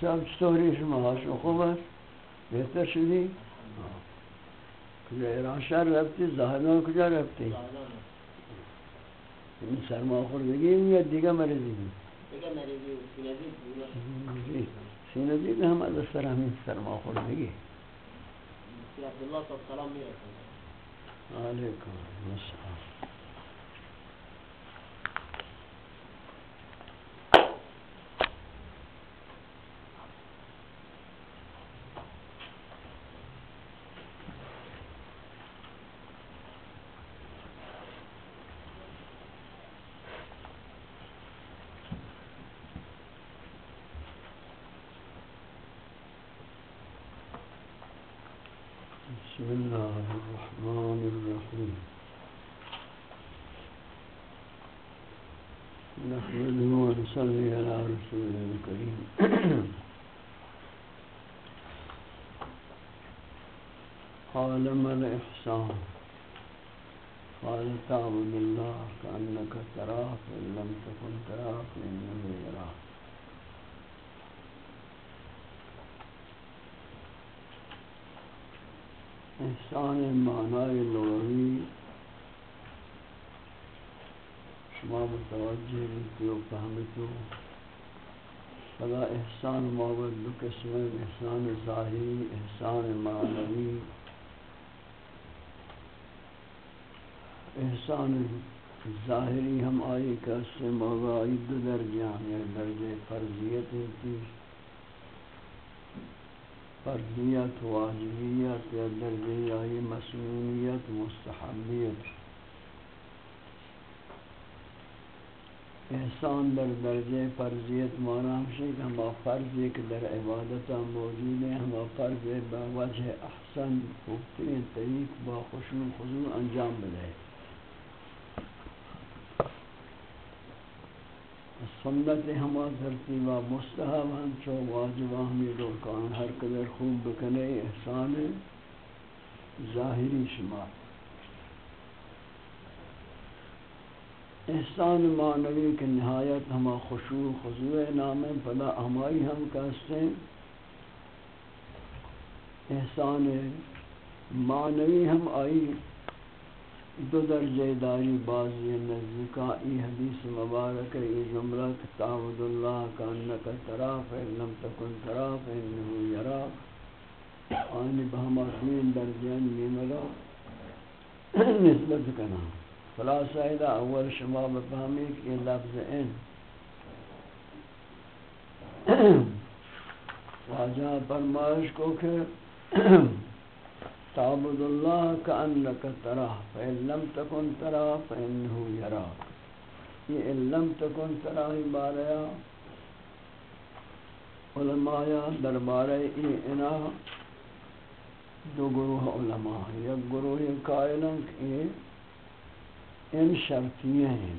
صاحب چطوری شما حاشو خوب است بہتر شدی کجا ایران شهر رفتی زاهدان کجا رفتی این سرما خوردگی یا دیگه مریضی دیگه مریضی سینزی سینزی به هم از سر همین سرما خوردگی عبدالله صاحب سلام می‌رسن علیکم السلام قال ما الإحسان. قال تعبد الله كأنك تراه، فإن لم تكن تراه فإنه يراك. احسان معنی لغوی شما متوجہ بیتی و فهمتو فلا احسان مابد، دو قسم احسان ظاہری احسان معنوی. احسان ظاہری ہم آئی کا سے موضوعی دو یعنی درجہ یا درجہ فرضیت ہے فرضیت، واجبیت یا درجه آئی مسنونیت مستحبیت۔ احسان در درجه فرضیت مانا ہمشہ کہ ہما فرض ایک در عبادت موجود ہے ہما فرض با وجہ احسن، خوبترین طریق با خشوع خضوع انجام بدے سنت ہما ترتیبہ مستحب ہم چو واجب ہمی روکان ہر قدر خوب بکنے احسان ظاہری شما احسان معنوی کے نہایت ہما خشوع خضوع نام پدا ہمائی ہم کہتے ہیں۔ احسان معنوی ہم آئی دو درجہ داری بازی نزدیکا، ای حدیث مبارک، ای جملہ تعبد اللہ کا انکا تراف لم تکن تراف انہو یراف. آنی بہما اثنین درجین نیملو نسبت کنا. خلاصہ ایدہ اول شما بفہمی کہ لفظ ان واجہ فرمائش کو کہ تعبد الله كأنك تراه فإن لم تكن تراه فإنه يراك یہ ان لم تكن تراه باریا علماء دربارہ ای انا۔ دو گروہ علماء یک گروہ قائلن کہ ان شرطیہ ہیں۔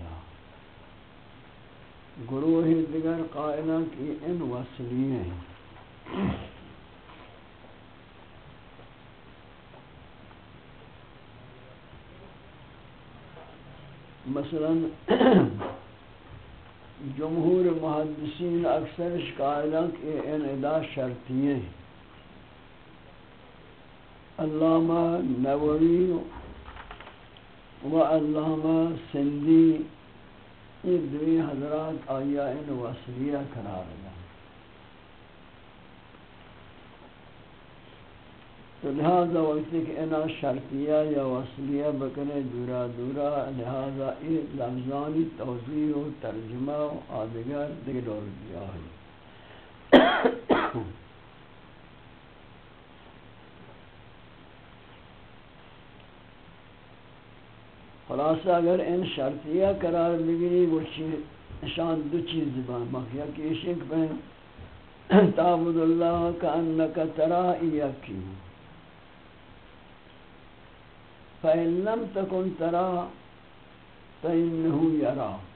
گروہ دیگر قائلن کہ ان وصلیہ ہیں۔ مثلا جمہور محدثین اکثر شکایلہ کے ان شرطی ہیں۔ علامہ نووی و علامہ سندی یہ دوی حضرات آیا ان وصلیہ قرار دیا۔ تو لہذا وقتی کہ انا شرطیہ یا وصلیہ بکنے دورا دورا، لہذا ای لفظانی توضیح و ترجمہ و آدگر دیگر دور دیا ہے۔ خلاصہ اگر ان شرطیہ قرار بگیری وہ شان دو چیز بان مخیہ کی اشک پہ تعبد اللہ کا انکا ترائی یکی فَإِن لَمْ تَكُنْ تَرَى فَإِنَّهُ يَرَاكَ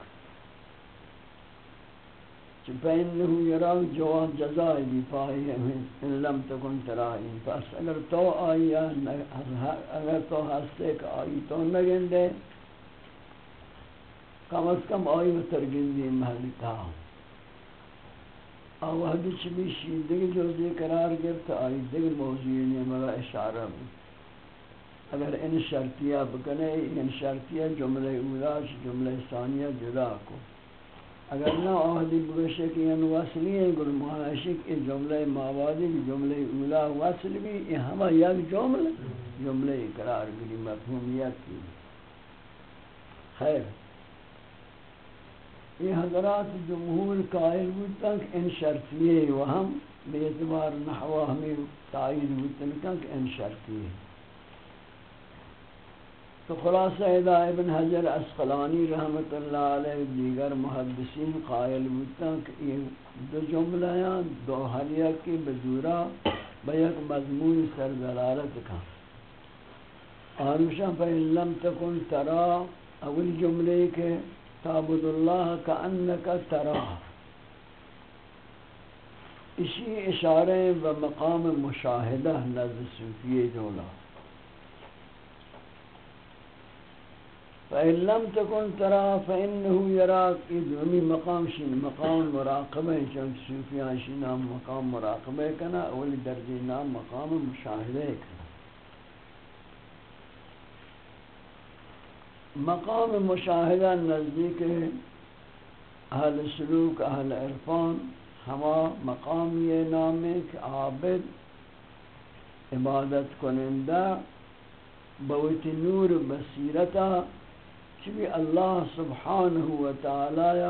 فَإِنَّهُ يَرَاكَ جواب جزائی بھی پائی ہے ان لم تکن ترائی پس اگر تو آئی اگر تو ہستے کہ آئی تو نگن دے کم از کم آئی و ترگن دی محلی تا آوہدی چمی شیدگی جوزی قرار گرتا آئی دیگر موضوعی نیمگا اشارہ بھی اگر ان شرطیہ بکنے، ان شرطیہ جملہ اولا جملہ ثانیہ جدا کو۔ اگر نہ آہدی بگشے کہ ان وصلی ہیں گر محاشق یہ جملہ ماوادی جملہ اولا وصل بھی، یہ ہمیں یک جملہ جملہ قرار گری مفہومیت کی خیر۔ یہ حضرات جمہور قائل ہوتا کہ ان شرطیے وہم، بے اعتبار نحوہ ہمیں تائید ہوتا کہ ان شرطیے۔ تو خلاصہ ادا ابن حجر اسقلانی رحمت اللہ علیہ، دیگر محدثین قائل ہوتا کہ یہ دو جملہ دو حلیہ کی بزورہ بیک مضمون سر دلالت کا۔ آنوشا فَإِن لَمْ تَكُنْ تَرَا، اول جملے کے تعبد اللہ کا ان کا اسی اشارے و مقام مشاہدہ نزد صوفی جولا۔ فَإِن لَمْ تَكُنْ تَرَا فَإِنَّهُ يَرَاكِ ادھومی مقام شین مقام مراقبہ چونکہ صوفیان شین نام مقام مراقبہ کنا اولی درجی نام مقام مشاہدہ کنا مقام مشاہدہ نزدیک اہل سلوک اہل عرفان ہما مقام کہ عابد عبادت کنندہ بوت نور بصیرتا چبی اللہ سبحانہ و تعالی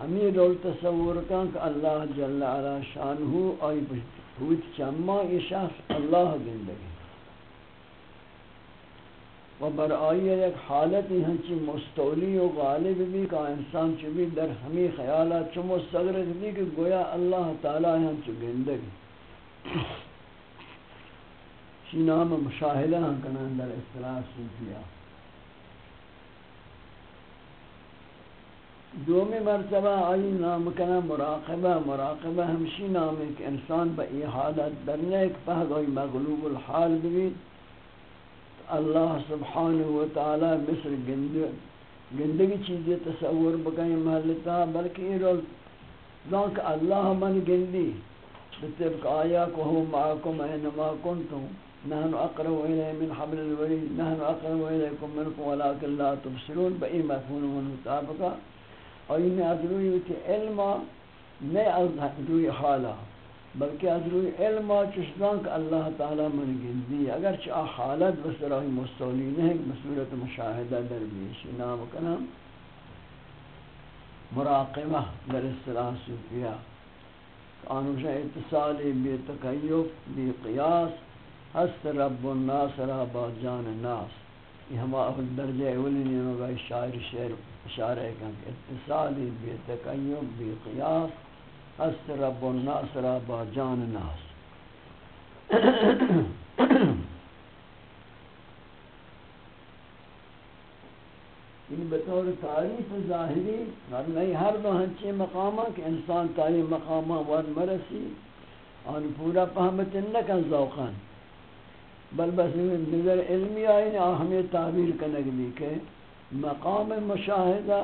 ہمیں دول تصور کن کہ اللہ جل علا شانہ آئی بوت چما یہ شخص اللہ گندگی و بر آئیے ایک حالت ہی ہنچی مستولی و غالب بھی کا انسان چبی در ہمیں خیالات چو مستغرق بھی کہ گویا اللہ تعالی ہنچو گندگی شی نام مشاہدہ ہم کنن در اصطلاح صوفیہ۔ دومی مرتبہ آئی نام کنا مراقبہ مراقبہ ہمشی نام ہے کہ انسان با ای حالت در نیک پہد آئی مغلوب الحال بھی اللہ سبحانہ و تعالی مصر گندگی چیزیں تصور بکیں محلتا، بلکہ یہ رول دانک اللہ من گندی، بطبق آیا کو ہم معاکم اینما کنتم، نحن اقرب الیہ من حبل الورید، نحن اقرب الیکم منکم، ولیکن لا تبصرون بئی مفہون و مطابقہ اور انہیں ادروی ہوتی علمہ نئے ادروی حالہ بلکہ از روی علم چشدان کہ اللہ تعالی من گندی اگر چاہ حالت بسرائی مستولی نہیں بصورت مشاہدہ در بیشی نام کنم مراقبہ در اصطلاح صوفیہ آنوشا اتصالی بی تقیب بی قیاس، ہست رب الناس را با جان الناس یہ ہما اول درجہ اولی نیمگا شاعر، شعر اشارہ کہ اتصالی بی تقیب بی قیاس است رب الناس را با جان ناس۔ یعنی این بطور تعریف ظاہری اور نہیں ہر دو ہنچے مقامہ کہ انسان تاری مقامہ ور مرسی اور پورا پہمت نکن ذوقان بل بس نظر علمی آئین ہمیں تعبیر کنگ بھی کہ مقام مشاہدہ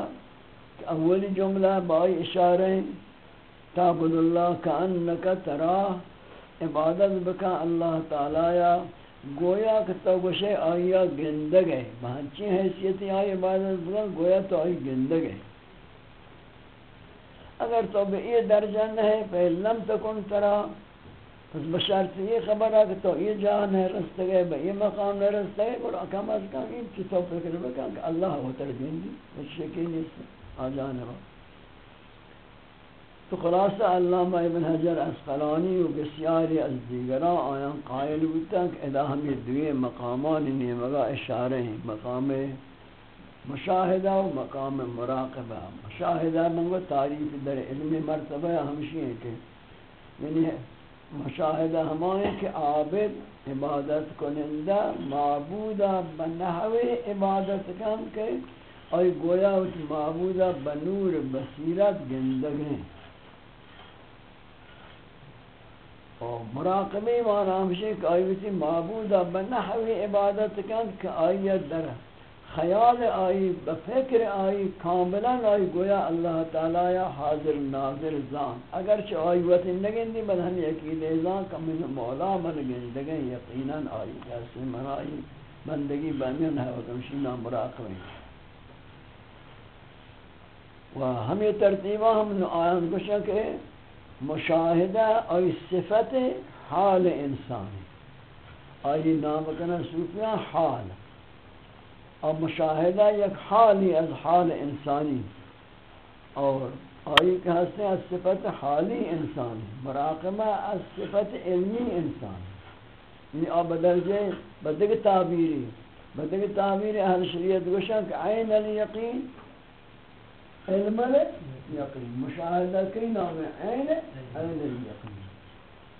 اولی جملہ بائی اشارہ تعبد اللہ کانکا تراہ عبادت بکا اللہ تعالی گویا کہ تو گوشے آیا گندگ ہے۔ بہنچی حیثیتی آئی عبادت بکا، گویا تو آئی گندگ ہے۔ اگر تو بے یہ درجہ نہیں پہ تکن ترا پس بشارت یہ خبر ہے کہ تو یہ جان ہے، رست گئے بے یہ مقام ہے، رست گئے، اور کم از کم یہ چی تو فکر بکا کہ اللہ ہوتر گندی اس جی، شکی نہیں آ جانے وقت تو خلاصہ علامہ ابن حجر اسقلانی و بسیاری از دیگران آیان قائل ہوتا کہ ادا ہمیں دوئے مقامان نیمگا اشارے ہیں، مقام مشاہدہ و مقام مراقبہ۔ مشاہدہ منگو تعریف در علم مرتبہ ہمشی ہیں کہ یعنی مشاہدہ ہمائیں کہ عابد عبادت کنندہ معبودہ بنحو عبادت کن کے اور گویا معبودہ بنور بصیرت گندگیں مراقبه معنی ہمشہ کہ آئی ویسی معبود بنحوی عبادت کن کہ آئی در خیال آئی بفکر آئی، کاملا آئی، گویا اللہ تعالی یا حاضر ناظر زان۔ اگرچہ آئی وقت نگن دی بل ہم یقین زان کہ من مولا من گندگیں یقینا آئی۔ جیسے من آئی، بندگی بنین ہے وکمشی نام مراقب و ہمیں ترتیبہ ہم آیان گوشا کہ مشاہدہ آئی صفت حال انسانی آئی نام کنا صوفیان حال۔ اور مشاہدہ یک حالی از حال انسانی اور آئی کہ ہستے از صفت حالی انسانی، مراقبہ از صفت علمی انسانی یعنی آب بدرجے بدگ تعبیری بدگ تعبیری اہل شریعت گوشن کہ عین الیقین، علم الیقین، مشاہدہ کئی نام ہے عین عین الیقین۔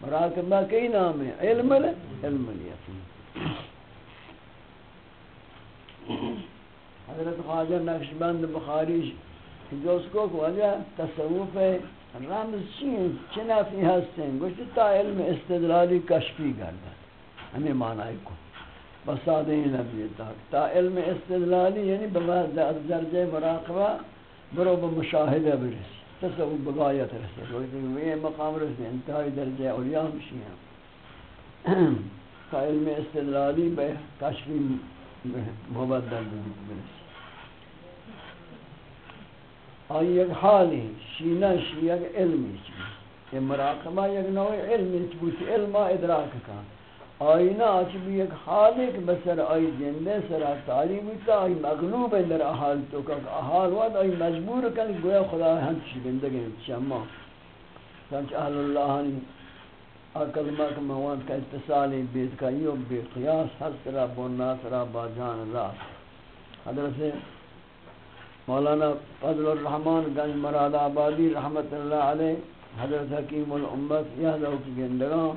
مراقبہ کئی نام ہے علم الیقین۔ حضرت خواجہ نقش بند بخاری جو کو وجہ تصوف رمز چین چنا فی ہستیں گوشت تا علم استدلالی کشفی گردن، ہمیں معنی کو۔ بسادہ ہی نبی تاک تا علم استدلالی یعنی درجہ مراقبہ برو بمشاہدہ برسی تصوف بغایت رسی گوشت یہ مقام رسی انتہائی درجہ اولیاء مشیاں تا علم استدلالی بے کشفی مبدل برسی آئی یک حالی، شینا شی یک علمی چی یہ مراقبہ یک نوع علمی چی بوچی علم ادراک کا آئی نا آچی بھی یک حالی کہ بسر آئی جندے سر آتاری بیتا آئی مغلوب ہے در احال تو کہ احال وقت آئی مجبور کن گویا خدا ہم چی بندگی چما سنچ اہل اللہ نے کلمہ کہ موان کا اتصالی بیت کا یو بے قیاس حس را بناس را با جان اللہ حضرت مولانا فضل الرحمن گنج مراد آبادی رحمت اللہ علیہ، حضرت حکیم الامت، یہ دو کی گندگان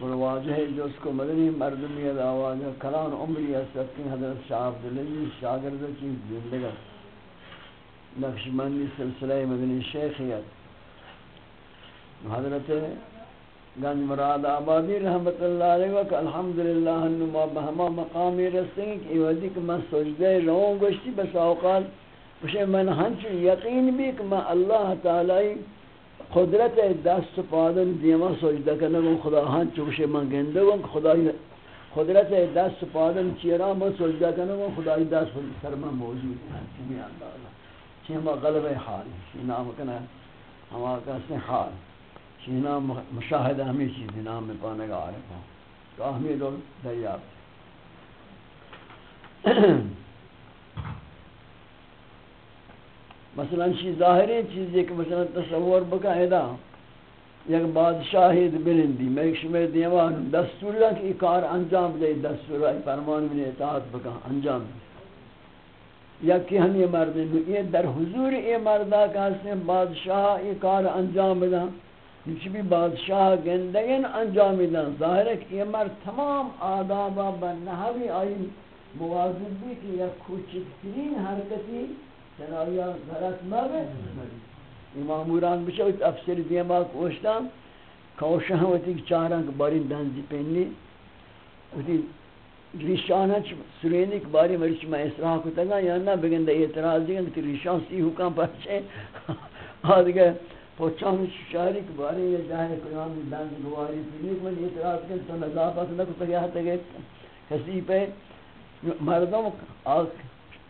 اور واجہ جو اس کو مدنی مردمیت آواز کلان عمری اسفتی حضرت شاہ عبدالعزیز شاگرد کی گندگان نقشبندی سلسلہ مدنی شیخیت۔ حضرت گنج مراد آبادی رحمت اللہ علیہ وقت الحمدللہ انما بہما مقامی رسیں کہ یہ وزی کہ میں سجدے رہوں گوشتی بس اوقات اسے من ہنچ یقین بھی کہ میں اللہ تعالی قدرت دست پادن دیما سجدہ کرنے کو خدا ہنچ اسے من گندے ہوں خدا قدرت دست پادن چیرا میں سجدہ کرنے کو خدا دست سرما موجود ہے چمی اللہ چمی غلب حال ہے نام کنا، ہما کسی حال۔ چینا مشاہدہ ہمیں چیزی نام میں پانے گا عارف ہوں تو ہمیں لوگ دریاب مثلا چیز ظاہری چیز ایک مثلا تصور بکا ادا یک بادشاہید بلندی، میں ایک شمیر دیوان دستور دا کہ کار انجام دے دستور ہے فرمان میں اطاعت بکا، انجام دے۔ یا کہ ہم یہ مرد یہ در حضور یہ مردہ کا بادشاہ یہ کار انجام دے۔ ہیچ بھی بادشاہ گندگین انجام دن ظاہر ہے کہ یہ مرد تمام آدابا بنہوی آئی موازد بھی کہ یہ کوچکترین حرکتی چنایا غلط مگے امام موران بچوت افسر دیما کوشتا کوشاں ہوتی چاران بارین دنزی پینی. ہوتی ریشانہ سرینی کے باری مرچ میں اسراح کو تگا یا نہ بگندہ اعتراض دیگا کہ ریشان سی حکام پرچے آدھگا پوچھان شہری کے بارے یہ جاہے قیام دند گواری پھر من اعتراض کر تو نظافت نہ کو پیا تے کسی پہ مردوں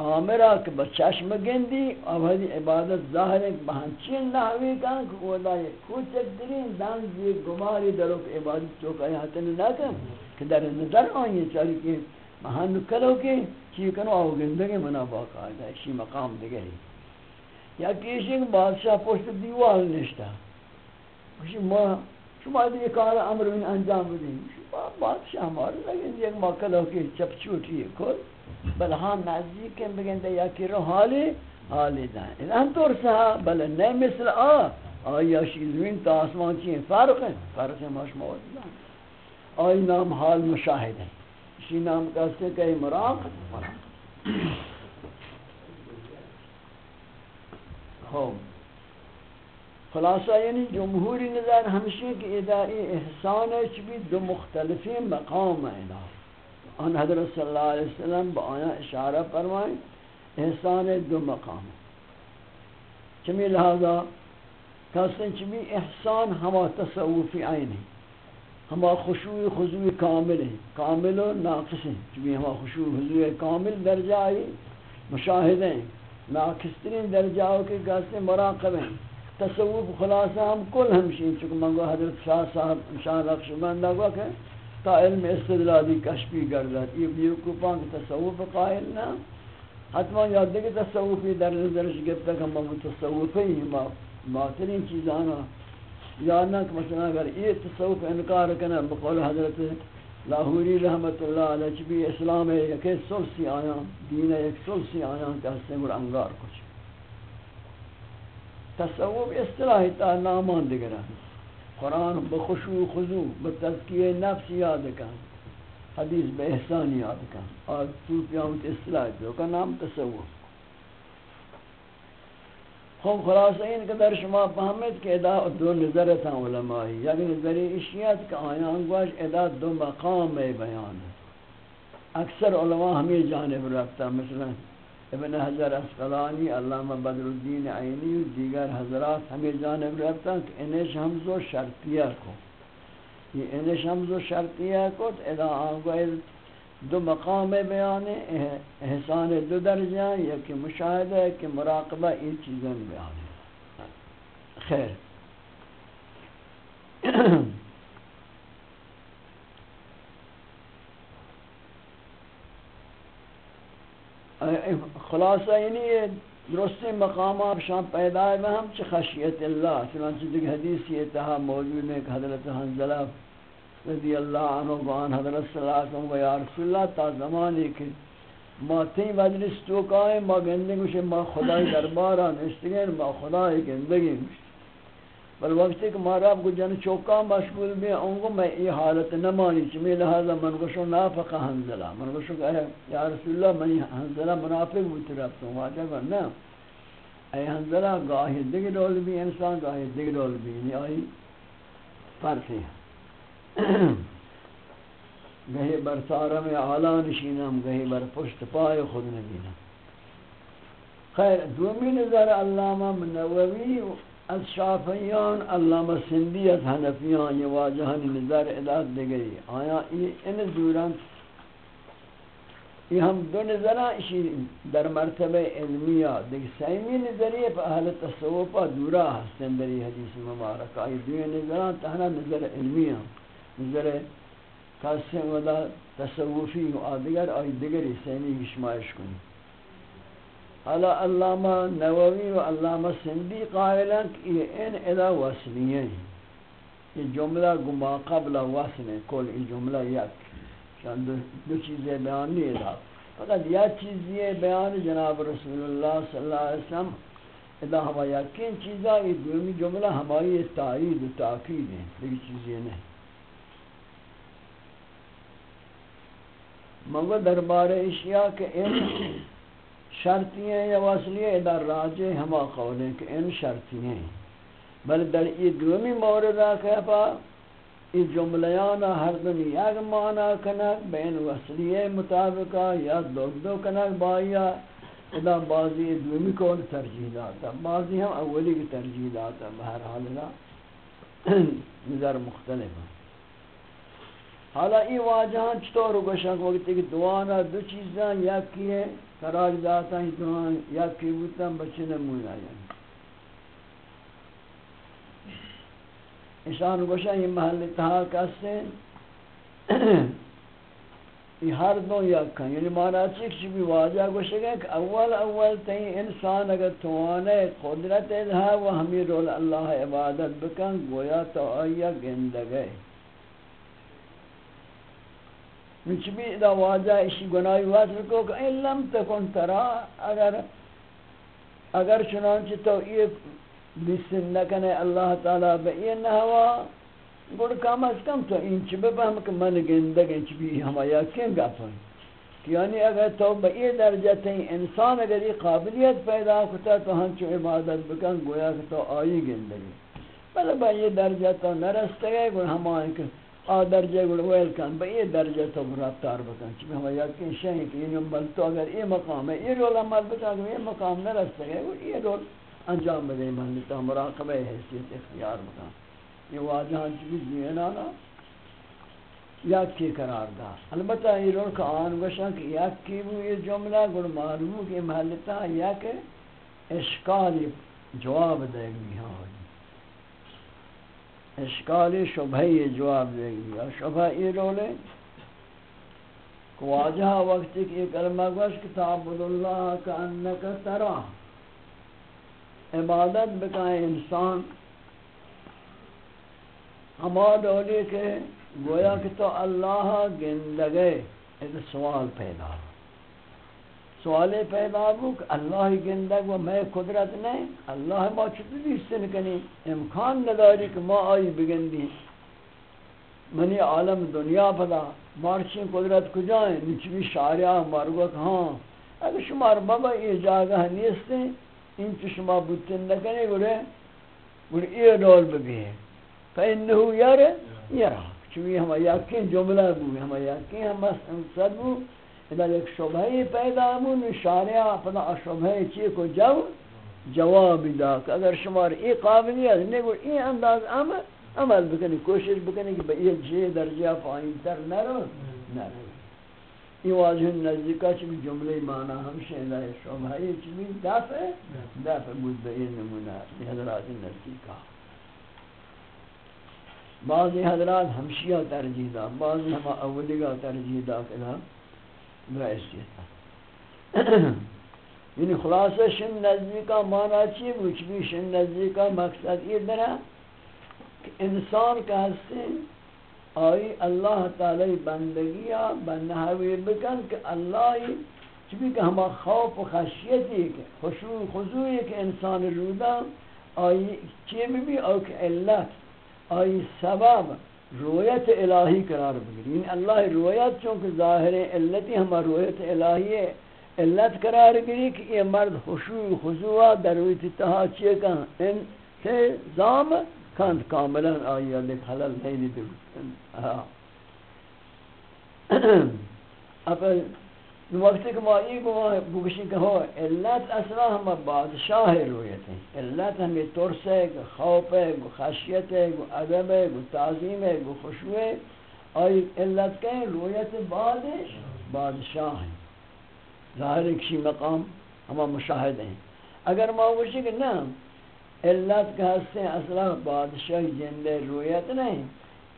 عامرہ کے بچشم گندی اب ہدی عبادت ظاہر ہے بہنچین نحوی کا خدا یہ کوچک درین دند یہ گماری درو کے عبادت جو کہ ہتن نہ کہ کہ در نظر آئیں۔ چاری کہ مہان کرو کہ چی کنو او گندگی منا باقاعدہ اسی مقام دیگه یا کسی بادشاہ پشت دیوال نشتا ما شما دیگه کار امر این انجام بدیم شما بادشاہ مارو لیکن یک مکلو که چپ چوٹی کل بل ہاں نزدیک کم بگنده یکی رو حالی حالی دن این هم طور سها بل نه مثل آ آیا شیزوین تا آسمان چیه فرق فرق ما شما دن آئی نام حال مشاہد ہے اسی نام کہتے کہ مراق مراق خوب خلاصہ یعنی جمہوری نظر ہمشہ کہ ادائی احسان ہے چبی دو مختلفی مقام الہ ان حضرت صلی اللہ علیہ وسلم با آیا اشارہ فرمائیں، احسان دو مقام. چمی لہذا کہتے چمی احسان ہما تصوفی عین ہے ہما خشوع خضوع کامل ہے کامل و ناقص ہیں. چمی ہما خشوع خضوع کامل درجہ آئی مشاہدیں ناقص درجہ ہو کے کہتے مراقب ہیں۔ تصوف خلاصہ ہم کل ہمشین چکہ منگو حضرت شاہ صاحب شاہ رقش بندہ گوا کہ تا علم استدلالی کشفی گردد یہ بیوکوپان کی تصوف قائل نا حتما یاد دے کہ تصوفی در نظرش گفتا کہ ہم تصوفی ہی باطلین چیزانا۔ یادنا کہ مثلا اگر یہ تصوف انکار کرنا، بقول حضرت لاہوری رحمت اللہ علیہ چبی اسلام ہے یک سلسی آیا، دین ایک سلسی آیا کہ اس گر انگار کچھ۔ تصوف اصطلاحی تا نامان دگرہ قرآن بخشو، خضو بتذکیه نفس یاد کن۔ حدیث به احسان یاد کن۔ اور صوفیان اصطلاح جو کا نام تصوف۔ خب خلاص، این که در شما فهمید که ادا دو نظرت ہیں علمائی. یک نظری اشیات که آیان گوش ادا دو مقام بیان. اکثر علماء ہمیں جانب رکھتا مثلا ابن حضر اسقلانی، علامہ بدر الدین عینی و دیگر حضرات ہمیں جانب رکھتا کہ انش حمز و شرطیہ کو یہ انش حمز و شرطیہ کو ادا آنگو دو مقام بیان احسان دو درجہ یا کہ مشاہدہ ہے کہ مراقبہ یہ چیزیں بیان ہے۔ خیر۔ خلاصہ یعنی یہ درست مقام آپ شام پیدا ہے ہم چھ خشیت اللہ، چنانچہ دیکھ حدیث یہ تہا موجود ہے کہ حضرت حنزلہ رضی اللہ عنہ وان حضرت صلی اللہ علیہ وسلم یا رسول اللہ، تا زمانے کے ما تین مجلس تو کائیں، ما گندے گوشے ما خدای دربارہ نشتگین ما خدای گندگی گوشے بل وقتی کہ مارا کو جن چوکا مشغول بھی ان کو میں یہ حالت نہ مانی چمی لہذا من کو شو نافق حنزلہ۔ من کو شو کہ یا رسول اللہ من حنزلہ منافق بھی طرف تو واجہ نہ اے حنزلہ، گاہی دیگ ڈول بھی، انسان گاہی دیگ ڈول بھی یعنی آئی فرق ہے گہی بر سارا میں اعلیٰ نشینم گہی بر پشت پائے خود نبینم. خیر، دومی نظر علامہ منووی از شافیان علامہ سندی از حنفیان، یہ واجہانی نظر اداد دے گئی آیا ان دوران یہ ہم دو نظرہ اسی در مرتبہ علمیہ. دیکھ، سیمی نظریہ پہ اہل تصوفہ دورا ہستن دری حدیث مبارکہ. یہ دو نظرہ تہنا نظر علمیہ. نظر قاسم ودا تصوفی و آدگر آئی دگری سیمی گشمائش کنی. حالا علامہ نووی و علامہ سندی قائلن کہ یہ ان ادا وصلیہ ہیں. یہ جملہ گما قبل وصل ہے کل یہ جملہ یک. شان دو, دو چیزیں بیان نہیں ادا. فقط یا چیز یہ بیان جناب رسول اللہ صلی اللہ علیہ وسلم ادا ہما یقین چیزا یہ دومی جملہ ہماری تائید و تاکید ہیں لیکن چیزیں نہیں. مگر دربار اشیاء کے ان شرطی ہیں یا وصلی ہیں ادھر راجے ہما قول ہیں کہ ان شرطی ہیں۔ بل در ای دومی موردہ کہا ای جملیانا ہر دن یک معنی کنک بین وصلی مطابقہ یا دو دو کنک بایا ادا بعضی دومی کول ترجیح داتا؟ بعضی ہم اولی کی ترجیح داتا بہر حالنا نظر مختلف ہیں حالا ای واجہاں چطور گوشن وقتی کہ دوانا دو چیزاں یک کیے، قرار داتا ہی دوانا یک کی بوتا بچے نمون آیا اشان گوشن یہ محل اتحاق کسے یہ ہر دو یک کن یعنی مانا چیک چی بھی واجہ گوشے گئے کہ اول اول تین انسان اگر توانے قدرت الہا و ہمیں رول اللہ عبادت بکن، گویا تو آیا گندگئے۔ بھی ادا واجہ اسی گناہی واسر کو کہ ان لم تکن ترا، اگر اگر چنانچہ تو یہ بسن نکنے اللہ تعالی بئی نحوا گوڑ کم از کم تو انچ بفهم کہ من گندگ انچ بھی ہما یقین گفن یعنی اگر تو بئی درجہ تین انسان اگر یہ قابلیت پیدا کتا، تو ہم چو عبادت بکن، گویا کہ تو آئی گندگی. بلے بئی درجہ تو نرستے گئے گوڑ ہما کہ آ درجہ گل ویل کن بہ یہ درجہ تو رفتار بکن چھ ہم یقین شہیں کہ یہ عمل تو اگر یہ مقام ہے، یہ رول عمل بتا کہ یہ مقام نہ رس سکے یہ رول انجام دے من تو مراقبہ حیثیت اختیار بکن۔ یہ واجہاں چیز یہ جی نا نا یا کی قرار دا۔ البتہ یہ رول کا آن گوشن کہ یا کی وہ یہ جملہ گل معلوم کہ محلتا یا کہ اشکال جواب دے گی ہاں۔ اشکال شبہ یہ جواب دے گی۔ شبہ یہ رولے واجہ وقت کی کلمہ گوش کتاب اللہ کا انکا ترا عبادت بکائے انسان۔ ہما ڈولی کے گویا کہ تو اللہ گندگے۔ ایک سوال پیدا ہو۔ سوال پیدا ہو کہ اللہ گندگ و میں قدرت نہیں اللہ ما چطوری سن کنی؟ امکان نداری کہ ما آئی بگندی منی عالم دنیا پدا، مارچین قدرت کجائیں؟ نچوی شارعہ مارگو ہاں. اگر شمار بابا یہ جاگہ نیستے ان چو شما بودتن نکنی، گوڑے گوڑے یہ دول بگی ہے فإنہو یر یرا چوی ہم یقین جملہ بو، ہم یقین ہم صد بو. اذا ایک شبہ پیدا مون شارع اپنا شبہ چی کو جو جواب دا کہ اگر شمار ای قابلیت نہیں گو ای انداز عمل عمل بکنی، کوشش بکنی کہ یہ جے درجہ پائیں تر نہ رو نہ یہ واضح نزدیکا چی جملے معنی ہمشہ دا شبہ چی دافع دافع بود بئی نمونہ حضرات نزدیکا بعضی حضرات ہمشیہ ترجیح دا بعضی ہم اولیگا ترجیح دا کہ یعنی خلاصہ شن نزدی کا معنی چی بوچ بھی شن نزدی کا مقصد یہ درہ کہ انسان کا حصے آئی اللہ تعالی بندگیا بنحوی بکن کہ اللہ چبی کہ ہما خوف و خشیتی کہ خشوع خضوعی کہ انسان رودا آئی چی بھی او کہ علت، آئی سبب. رویت الہی قرار بگیر یعنی اللہ رویت چونکہ ظاہر علتی ہم رویت الہی ہے، علت قرار گری کہ یہ مرد خشوع، خضوع، درویت تہا چیئے کہاں؟ ان سے زام کند کاملا، آئی لکھ حلل نہیں دی اب وقت کہ ما ای کو بگشی کہ ہو علت اصلا ہم بادشاہ رویت ہیں علت ہمیں ترس ہے خوف ہے خشیت ہے ادب ہے تعظیم ہے خوشبو ہے اور علت کہیں رویت بادش بادشاہ ہیں ظاہر کشی مقام ہم مشاہد ہیں اگر ما بگشی کہ نا علت کا حصے اصلا بادشاہ جندے رویت نہیں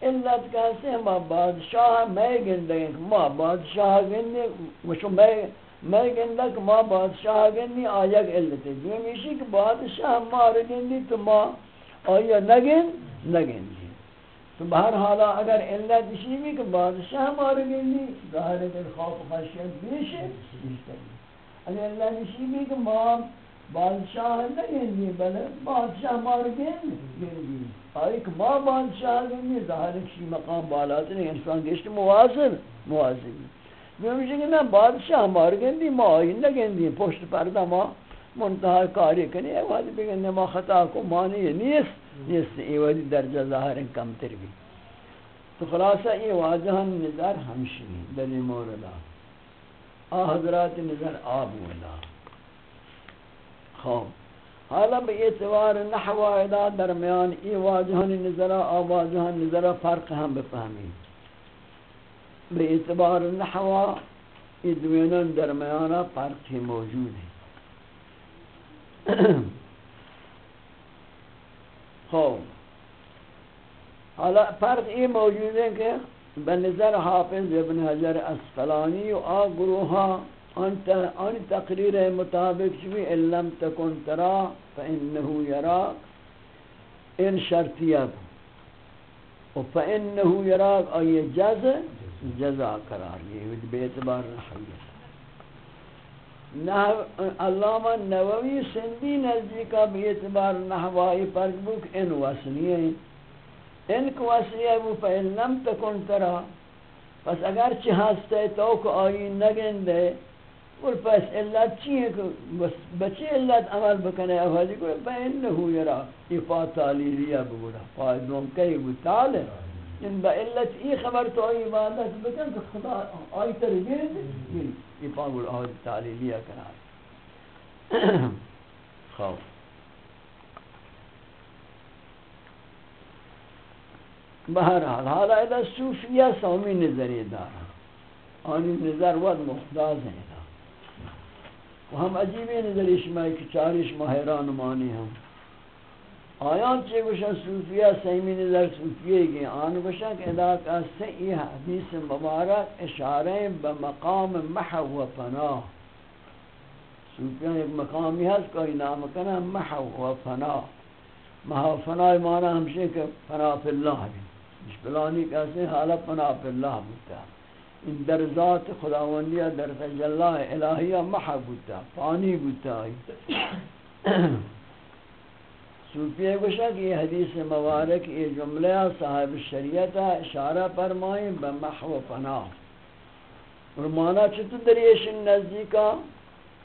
علت کہتے ہیں؟ ما بادشاہ میں گندے ما بادشاہ گندے مشو میں میں گندہ کہ ما بادشاہ گندی، آیا علت ہے۔ جو میشی کہ بادشاہ مار گندی، تو ما آیا نگن نگندی تو بہرحالا اگر علت اسی بھی کہ بادشاہ مار گندی، ظاہر ہے کہ خوف خشیت بیش ہے۔ اگر علت اسی بھی کہ ما بادشاہ نگندی بلے بادشاہ مار گندی آئی کہ ما بادشاہ گندی ظاہر کشی مقام بالات نہیں انسان گشت موازن موازن میں مجھے کہ نا بادشاہ مار گندی ما آئی نگندی پشت پردہ ما منتحہ کاری کنی اے وادی بگندی ما خطا کو مانی نیست نیست ای وادی درجہ ظاہر کم تر بھی تو خلاصہ یہ واضح نظر ہمشی دلی موردہ آ حضرات نظر آب مولا خوب حالا به اعتبار نحو ادا درمیان ای واجهان نظر آواجهان نظر فرق هم بفهمیم. به اعتبار نحو ای دوینان درمیان فرقی موجود ہے خب. حالا فرق ای موجود ہے کہ بنظر حافظ ابن حجر اسقلانی و آ گروہا انت تقریر مطابق شوی علم تکن ترا فانه يراك ان شرطیہ و فانه يراك ای جز جزا قرار یہ بے اعتبار نحویت علامہ نووی سندی نزدیکا بے اعتبار نحوائی پر بک ان وصلیہ ان کو وصلیہ وہ فإن لم تکن ترا۔ پس اگر چی ہستے تو کو آئی نگندے اور پس علت چیئے کہ بچے علت عمل بکنے افادی کو فإنہو یرا افا تعلیلیہ بگوڑا فائدون کئی وہ تعالی ان با علت ای خبر تو ای عبادت بکن کہ خدا آئی تر گرد یہ پاگل آہد تعلیلیہ کرا۔ خوف۔ بہرحال، حالا ایدہ صوفیہ سومی نظری دارا۔ آنی نظر ود مختاز ہیں۔ و ہم عجیبی نظر اشمائی کہ چارش ماہران مانی ہم۔ آیان چے گوشن صوفیہ، سیمی نظر صوفیہ گئے۔ آن گوشن کہ ادا کا سی حدیث مبارک اشاریں بمقام محو و پناہ صوفیہ ایک مقامی ہے کوئی نام کنا محو و پناہ محو فناہ مانا ہمشہ کہ پناہ پی اللہ بھی مش بلانی کہتے ہیں حالت پناہ پی اللہ بودتا ان در ذات خداوندیہ در تجلہ الہیہ محو بودتا پانی بودتا. صوفیہ گوشا کہ یہ حدیث مبارک، یہ جملہ صاحب شریعت اشارہ فرمائیں بمحو پناہ اور مانا چھتو دریشن نزدیکا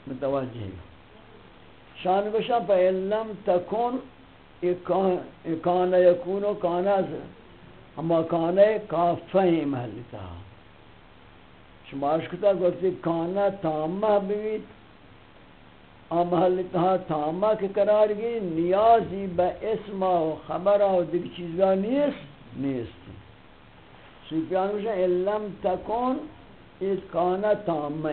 متوجہ شان گوشا پا علم تکون اکان یکونو کانا اما کانا کافیں محلتا شمارش کتا گوشتی کانا تامہ بیت محل تہا تاما کے قرار گئی، نیازی با اسم و خبر و دیکھ چیزا نیست نیست۔ سوپیان بشن علم تکون ایت کانا تاما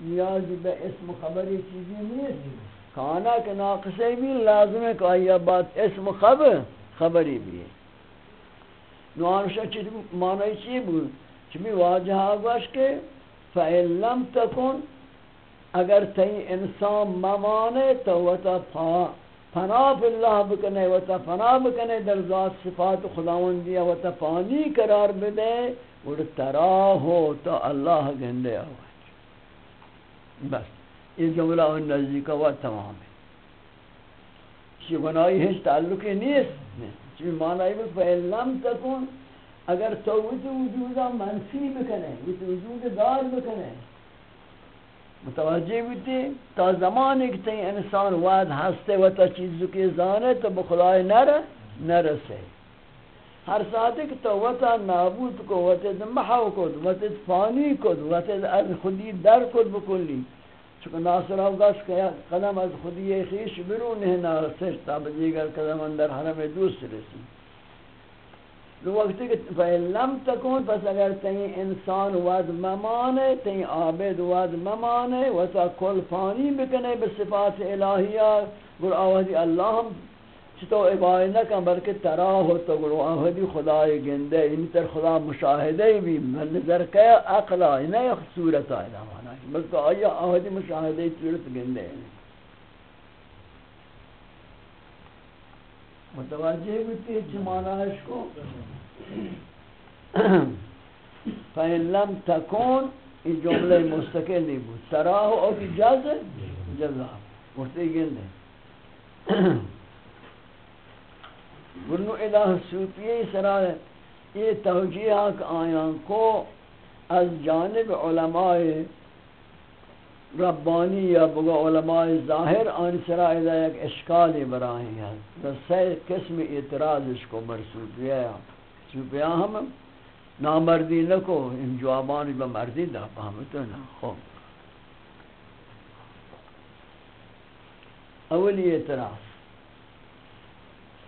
نیازی با اسم و خبر چیزی نیست۔ کانا کے ناقصے بھی لازم ہے کہ آیا بات اسم و خبر خبری بھی ہے۔ نوانشا چیز معنی چی بود؟ چمی واجہ آگوش کے فَإِن تَكُن، اگر تی انسان ممانے تو وطا پناہ اللہ بکنے وطا پناہ بکنے در ذات صفات خداوندی وطا پانی قرار بدے اور ترا ہو تو اللہ گندے آواز۔ بس، یہ جملہ ان نزدیک و تمام ہے۔ چی گناہی ہیچ تعلقی نیست۔ چی معنی ہے، فَإِن لَمْ تَكُن اگر تو وجودہ منفی بکنے وجود دار بکنے متوجہ بیتی تا زمانی کہ تی انسان وعد ہستے و تا چیزو کی زانے تو بخدای نر نرسے ہر ساتھ کہ تو وطا نابود کو وطا محو کو وطا فانی کو وطا از خودی در کو بکلی. چونکہ ناصر اوگاس کہ قدم از خودی خیش برون ہے نارسش تا بجیگر قدم اندر حرم دوست رسی. وقتی کہ فَإِلَّمْ تَكُنْ پس اگر تین انسان ود ممانے تین عابد ود ممانے، وسا کل فانی بکنے بصفات الہیہ گر آوہدی اللہ ہم چھتو عبادت نہ کن، بلکہ ترا تو گر آوہدی خدای گندے ان تر خدا مشاہدے بھی من نظر کیا اقلا نہیں صورت آئیدہ مانا بلکہ آیا آوہدی مشاہدے صورت گندے ہیں۔ متوجہ ہوتی ہے اس کو۔ فَإِن لَمْ تَكُونَ، یہ جملہ مستقل نہیں بود۔ سراہو او کی جاز جزا۔ مرتے گند ہے گرنو الہ سوپیہ سراہ یہ توجیہ آیان کو از جانب علماء ربانی یا بگا علماء ظاہر، آن سرا ادا ایک اشکالی براہی ہے۔ رسے قسم اعتراض اس کو مرسود ہے۔ چوپیا ہم نامردی لکو ان جوابانی با مردی دا فهمتو نا خوب۔ اولی اعتراض۔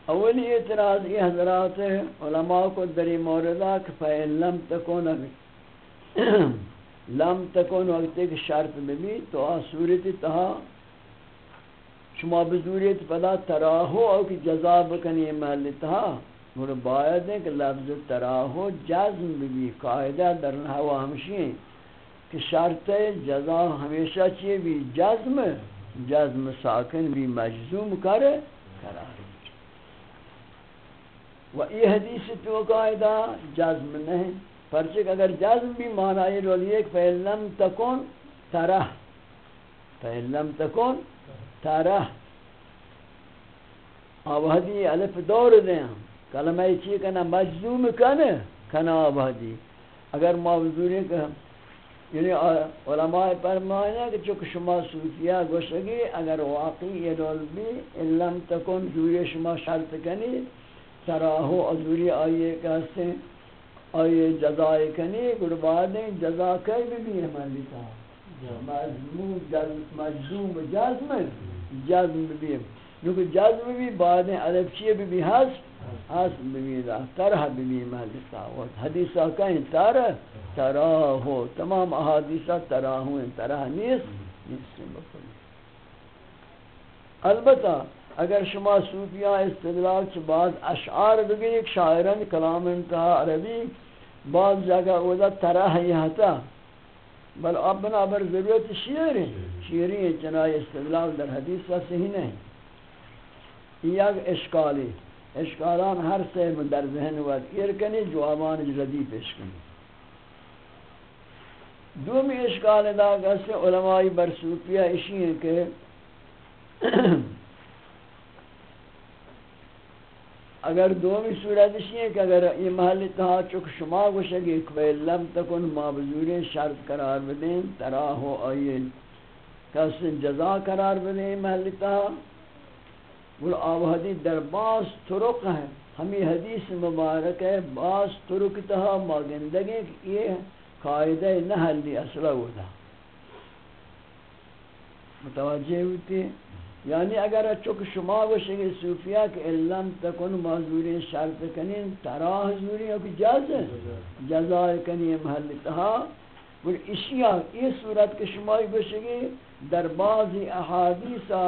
اولی اعتراض یہ حضرات علماء کو دری موردہ کہ فَإِن لَمْ تَكُونَ لم تکون وقت ایک شرط ببی تو آ صورت تہا شما بزوریت پدا تراہو او کی جزا بکنی محل تہا اور باید ہے کہ لفظ تراہو جزم ببی قاعدہ در نحو ہمشی ہیں کہ شرط جزا ہمیشہ چیئے بھی جزم جزم ساکن بھی مجزوم کر، قرار و یہ حدیث تو قاعدہ جزم نہیں پرچک اگر جزم بھی معنی رولی ایک فیلم تکون ترہ فیلم تکون ترہ آبادی الف دور دیں کلمہ چی کنا مجزوم کنا کنا آبادی اگر ما موضوعی کہ یعنی علماء فرمایا کہ چک شما صوفیہ گوشگی، اگر واقعی یہ رول بھی علم تکون زوری شما شرط کنی، تراہو ازوری آئیے کہ آئے جزائے کنی گربادیں جزا کئی بھی بھی ہماری تا مجموع مجزوم جزم جزم بھی نوکہ جزم بھی بعدیں چیئے بھی بھی حسب حسب بھی دا ترہ بھی بھی محلی تا حدیثہ کہیں ترہ ترہ ہو۔ تمام احادیثہ ترہ ہوئے ترہ نیس نیس سے بکلی۔ البتہ اگر شما صوفیاء استدلال چ بعض اشعار بگی ایک شاعران کلام انتہا عربی، بعض جگہ اوزا طرح یہتا بل اب بنا بر ضرورت شعر ہے شعری ہے چنائی استدلال در حدیث کا صحیح نہیں۔ یک اشکالی اشکالان ہر سے در ذہن وقت ارکنی جوابان جردی پیش کنی۔ دومی اشکال دا گستے علماء بر اشی ہیں کہ اگر دومی صورت اسی ہے کہ اگر یہ محل تہا چک شما گوشگی کہ لم تکن ما مابزور شرط قرار بدیں تراہ و آئیے کس جزا قرار بدیں محل تہا بل آب حدیث در باس طرق ہے ہمیں حدیث مبارک ہے، باس طرق تہا ماگندگی یہ قائدہ نحلی اصلہ ہوتا۔ متوجہ ہوتی؟ ہے یعنی اگر چک شما وشنگ صوفیہ کہ علم تکن معذوری شرط کنین تراہ حضوری ہو کہ جاز ہے. جزائے کنی محل تہا اور اشیاء یہ صورت کے شمائی بشگی در بعضی احادیثا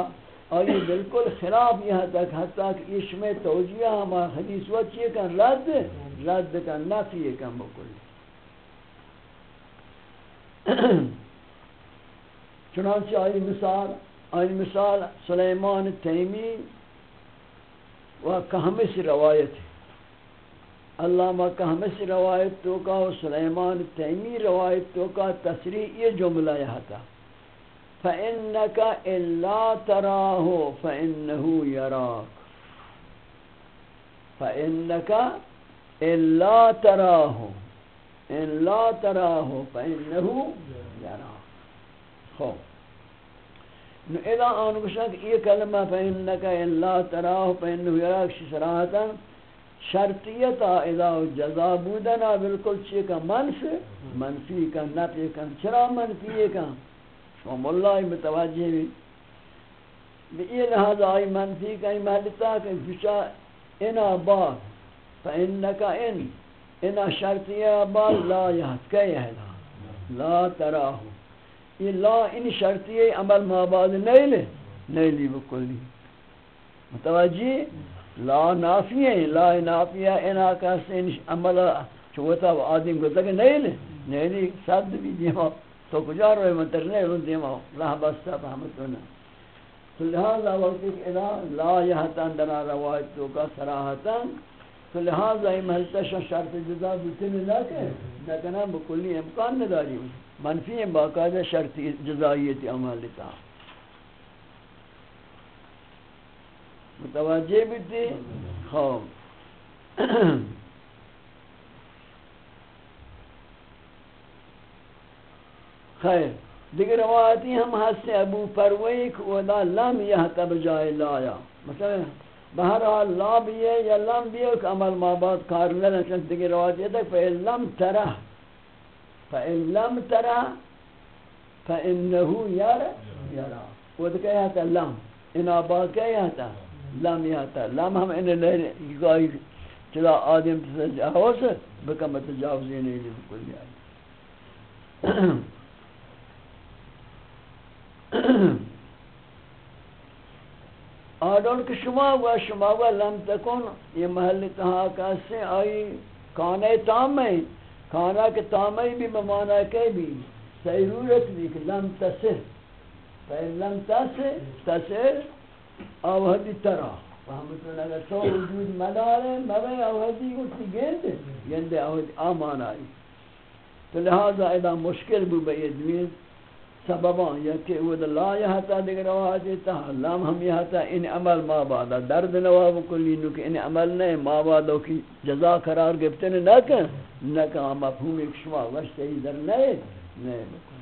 آئی بالکل خلاف یہاں تک حتیٰ کہ اس میں توجیہ ہما حدیث و چیئے کن؟ رد رد کن نفی کن بکل. چنانچہ آئی مثال آئی مثال سلیمان تیمی و کہمس روایت علامہ کہمس روایت تو کا و سلیمان تیمی روایت تو کا تصریح یہ جملہ یہ تھا۔ فَإِنَّكَ إِلَّا تَرَاهُ فَإِنَّهُ يَرَاكَ۔ فَإِنَّكَ إِلَّا تَرَاهُ إِن لَا تَرَاهُ فَإِنَّهُ يَرَاكَ۔ خوب نو اذا ان گشت یہ کلمہ فإنك الا تراه، فإنه يراك شراحتا شرطیتا اذا جزا بودنا بالکل چی کا منف منفی کا نفی کا چرا منفی کا شما اللہ متوجہ بھی یہ لہذا آئی منفی کا محلتا کہ بچا انا بعد فإنك ان انا شرطیہ بعد لا یحت کئی ہے لا تراہو یہ لا ان شرطی عمل ماباد نیل نیلی بکلی متوجہ؟ لا نافی ہے لا نافی ہے ان آکاس ان عمل چوتا و آدم کو تک نیل نیلی صد بھی دیما تو کجا روئے منتر نیل دیما لا بستا فهمتونا تو لہذا وقت ایک ادا لا یہتا اندنا روایت تو کا سراحتا تو لہذا یہ محلتا شرط جدا بتن نہ کہ نہ بکلی امکان نداری ہوئی۔ منفی ہیں، باقاعدہ شرطی جزائیت عمل تا متوجہ بھی تھی؟ خواب خیر، دیگر روایتی ہم حس ابو پرویک ودا لم یہ تب جائے لایا۔ مثلا، بہرحال لا بھی ہے یا لم بھی ہے کہ عمل ماباد کار لنا چند دیگر روایتی ہے کہ لم ترہ فَإِن لَمْ فإن لم ترى فإنه يرى يرى وده كيهتا لم۔ إن أبا كيهتا لم يهتا لم هم إن اللي يقايل چلا آدم تجاوز، بکم تجاوزی نہیں لی بکل جائے آدھون کہ شما ہوا شما ہوا، لم تکن۔ یہ محل کہاں کاسے آئی؟ کانے تام میں۔ کھانا کے تامی بھی ممانا کے بھی سیرورت بھی کہ لم تسر فإن لم تسر تسر اوہدی ترا. فهمتون اگر تو وجود مدارے مبین اوہدی اسی گند گند اوہدی آمان آئی تو لہذا ادا مشکل بھی بیدوین سببان یا کہ وہ لا یہتا دیگر آواجی تا لام ہم یہتا ان عمل ما بعدا درد نواب کلی نو کہ ان عمل نہیں ما بعدا کی جزا قرار گفتن نہ کن نہ کہ مفہوم ایک شما وشت ہی در نہیں نہیں بکن.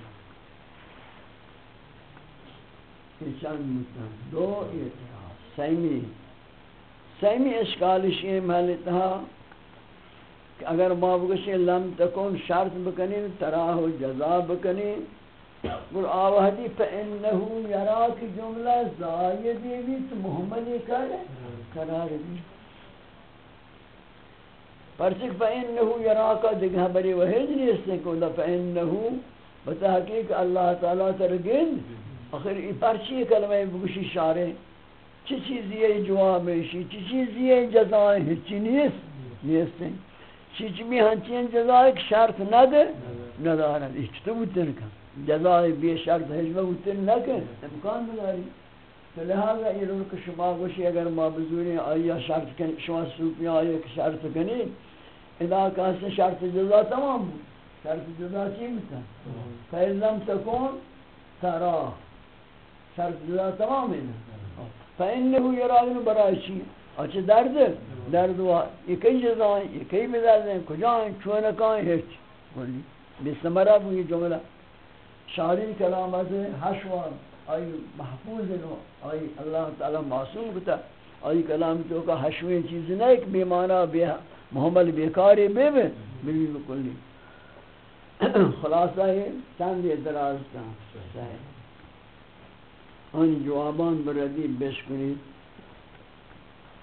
چند مطلب دو اعتراض. سیمی. سیمی اشکالش یہ محلتا کہ اگر ما بگشی لم تکن شرط بکنی تراہ و جزا بکنی بر آوہدی فإنہو یراک جملہ زائدی بھی تو محمدی کر قرار بھی پرچک فإنہو یراک دیکھا بری وحید نہیں اس نے کہا فإنہو بتحقیق اللہ تعالیٰ ترگن آخر ای پرچی کلمہ بگشی شارے چی چیزی ہے جواب ہے، چی چیزی ہے جزائیں ہچی نیست نیست ہیں چی چی بھی ہنچین جزائیں شرط نہ دے۔ نہ دارد ایچ تو بودن کا جزائیں بھی شرط حجمہ بودن نہ کہ امکان بداری تو لہذا یہ رول شما گوشی اگر ما بزوری آیا شرط کنی شما سوپی آیا شرط کنی ادا کہاستے شرط جزا تمام بود. شرط جزا چی بتا فیلم تکون ترا. شرط جزا تمام ہے فإنه يرادن برای چی؟ اچھا درد؟ درد و یکی جزائیں یکی بدردیں کجائیں چونکائیں ہیچ بولی بسمرہ بو یہ جملہ. شاری کلامت حشوان، آئی محفوظ نو، آئی اللہ تعالی معصوم کتا آئی کلام تو کا حشویں چیز نہیں کہ بے معنی، بے محمل بیکاری بے بے بے بے کلی خلاصہ ہے چند اعتراض کا صحیح ان ہاں جوابان بردی بیش کنید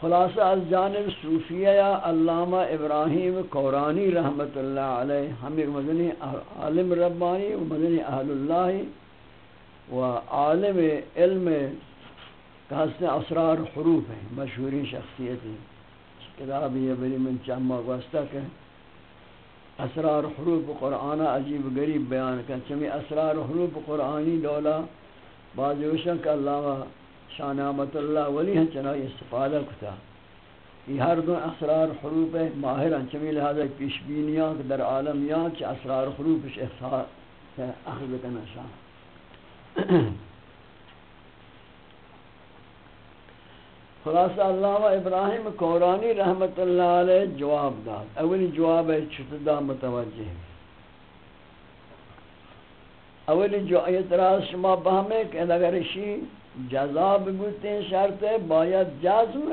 خلاصہ از جانب صوفیہ یا علامہ ابراہیم قورانی رحمت اللہ علیہ، ہم ایک مدنی عالم ربانی و مدنی اہل اللہ و عالم علم کہاستے اسرار حروف ہیں مشہوری شخصیت ہیں۔ کتاب یہ بری من چاہما گوستا کہ اسرار حروف قرآن عجیب غریب بیان کر چمی اسرار حروف قرآنی دولا بعض وشن کہ اللہ شانامت اللہ ولی ہیں چنائی استفادہ کتا۔ یہ ہر دو اسرار حروف ماہر ہیں چمی لہذا پیش بینیاں در عالم یاں چی اسرار حروف احساس اخذ کنا شان خلاصہ علامہ ابراہیم قورانی رحمت اللہ علیہ جواب داد۔ اولی جواب ہے چھتدہ متوجہ اولی جو اعتراض شما بہمیں کہ اگر اسی جذاب بوتے ہیں شرط ہے، باید جازم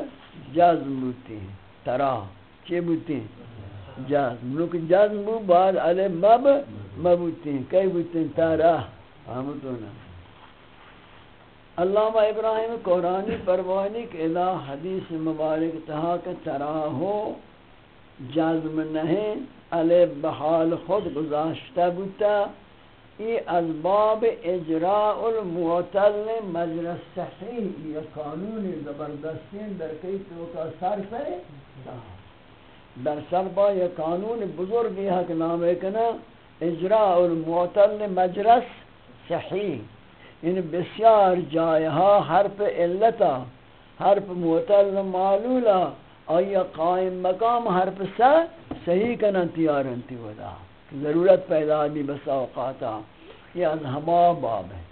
جازم بوتے ہیں، ترا، چے بوتے ہیں؟ جازم لوگ جازم بو بعد علی مب مبوتے ہیں۔ کئی بوتے ہیں؟ ترا۔ ہمتونا علامہ ابراہیم قرآنی پروانی کے الہ حدیث مبارک تہا کہ ترا ہو جازم نہیں علی بحال خود گزاشتہ بوتا۔ ای از باب اجراء المعتل مجلس صحیح یا قانون زبردستین در کئی تو کا صرف ہے در سربا یا قانون بزرگی حق نام کنا اجراء المعتل مجلس صحیح۔ ان بسیار جائها ہاں حرف علتا، حرف معتل معلولا، آیا قائم مقام حرف سا صحیح کنن تیارن تی ودا۔ ضرورت پیدا بھی بس اوقاتا یہ از ہما باب ہے۔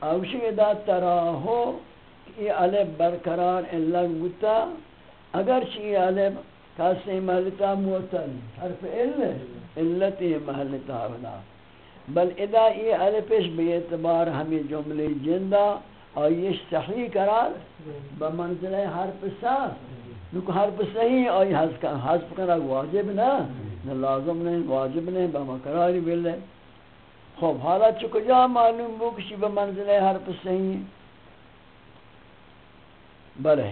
اوشی ادا تراہو یہ علب برقرار اللہ گتا اگر چی علب کاسی محلتا موتن۔ حرف علت علت محلتا ہونا بل ادا یہ علپش بے اعتبار ہمیں جملے جندہ اور یہ صحیح قرار بمنزل حرف سا۔ نکو حرف صحیح اور یہ حذف کرنا واجب نہ نہ لازم نہیں واجب نہیں بہ بمقراری بلے خب حالا چو کجا معلوم بو کشی به منزل حرف صحیح بلے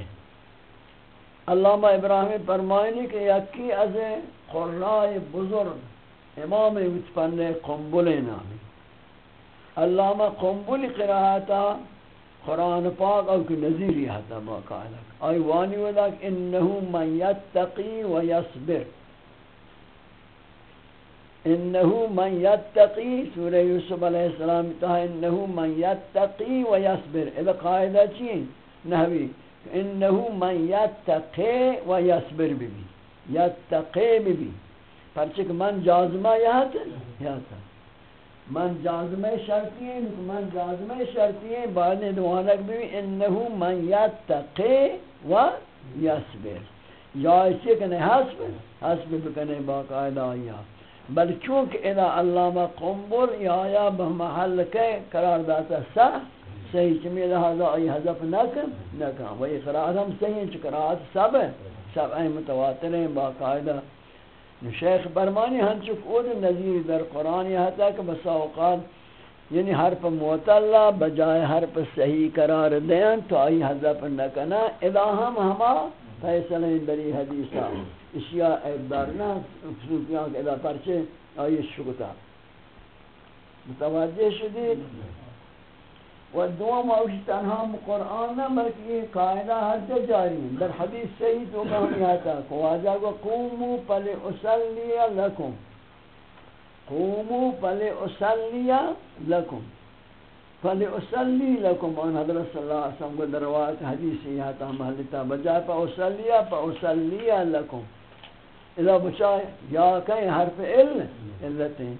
علامہ ابراہیم فرمائنی کہ یکی از قرآن بزرگ امام متفن قنبل نامی۔ علامہ قنبل قراءتا قرآن پاک او کی نظیری حتا باقاعدہ آئی وانی ودک انہو من یتقی و یصبر۔ انہو من یتقی، سورہ یوسف علیہ السلام کہا، انہو من یتقی و یصبر۔ اذا قائدہ چین، نحوی، انہو من یتقی و یصبر بھی یتقی بھی بھی پرچک من جازمہ یہاں یہاں من جازمہ شرطی ہیں من جازمہ شرطی ہیں، بعد نے دوانک بھی انہو من یتقی و یصبر۔ یا اسی کنے حسب حسب بکنے باقاعدہ آئیہ بل چونکہ اذا علامہ قنبل یا آیا بمحل کے قرار داتا سا صحیح چمی لہذا ای حضف نکم نکم و ای قرآت ہم صحیح چھ قرآت سب ہے سبع متواتر ہیں، باقاعدہ۔ شیخ برمانی ہم چک اود نظیر در قرآن یہ تھا کہ بسا اوقات یعنی حرف معتلہ بجائے حرف صحیح قرار دیں تو آئی حضب نکنا، اذا ہم ہما فیصلہ بری حدیثہ۔ اشیاء اعبدار نہ صوفیان کے اذا پرچے آئی شکتا متوجہ شدید و دوم اوش تنها قرآن نہ بلکہ یہ قاعدہ ہر جگہ جاری ہے در حدیث صحیح تو کہا آتا ہے خواجہ کو قومو پل اسلی لکم. قومو پل اسلی لکم. پل اسلی لکم. ان حضرت صلی اللہ علیہ وسلم کو در روایت حدیث یہ آتا محلتا بجائے پا اسلی پا اسلی لکم. اذا بچائے یا کہیں حرف عل علتیں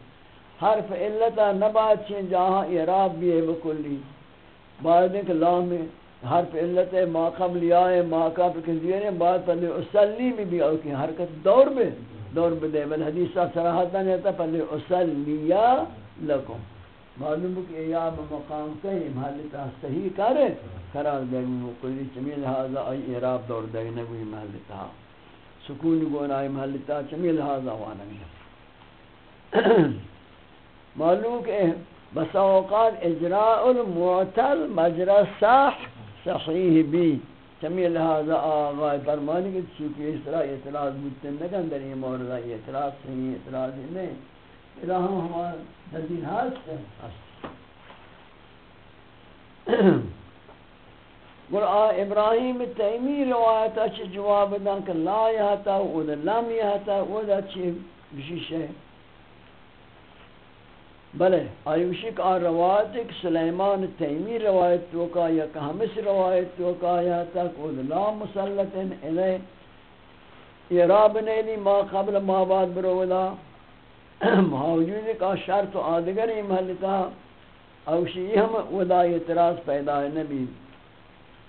حرف علتا نبات چین جہاں اعراب بھی ہے بکلی۔ بعد ایک لام حرف علت ہے ما قبل یا ہے، ما قبل کذیر ہے بعد پہلے اسلی میں بھی اوکی حرکت دور میں دور میں دے۔ بل حدیث صاحب صراحتا نہیں ہے پہلے اسلیا لکم۔ معلوم کہ یا مقام کہیں محلتا صحیح کرے قرار دے گی کوئی چمیل حاضر اعراب دور دے نبوی محلتا سکون گونا آئی محلتا چمیل حاضر وانا گیا۔ معلوم کہ بس اوقات اجراء المعتل مجرى صح صحیح بھی چمی لہذا آغای فرمانی کہ چونکہ اس طرح اعتراض بودتے نگن در یہ مورد اعتراض صحیح اعتراض نہیں۔ الہم ہمارا دلیل ہاں ہست ہے گل آ ابراہیم تیمی روایتا چھ جواب دن کہ لا یہتا او دا لم یہتا او دا چھ بشیش ہے بلے، آیوشی کا روایت ایک سلیمان تیمی روایت تو کا یا کہمس روایت تو کا یا تک لا مسلطن علی اعراب نیلی ما قبل ما بعد برولا۔ موجود کا شرط و آدگر ہی محلتا۔ اوشی ہم ودا اعتراض پیدا ہے نبی۔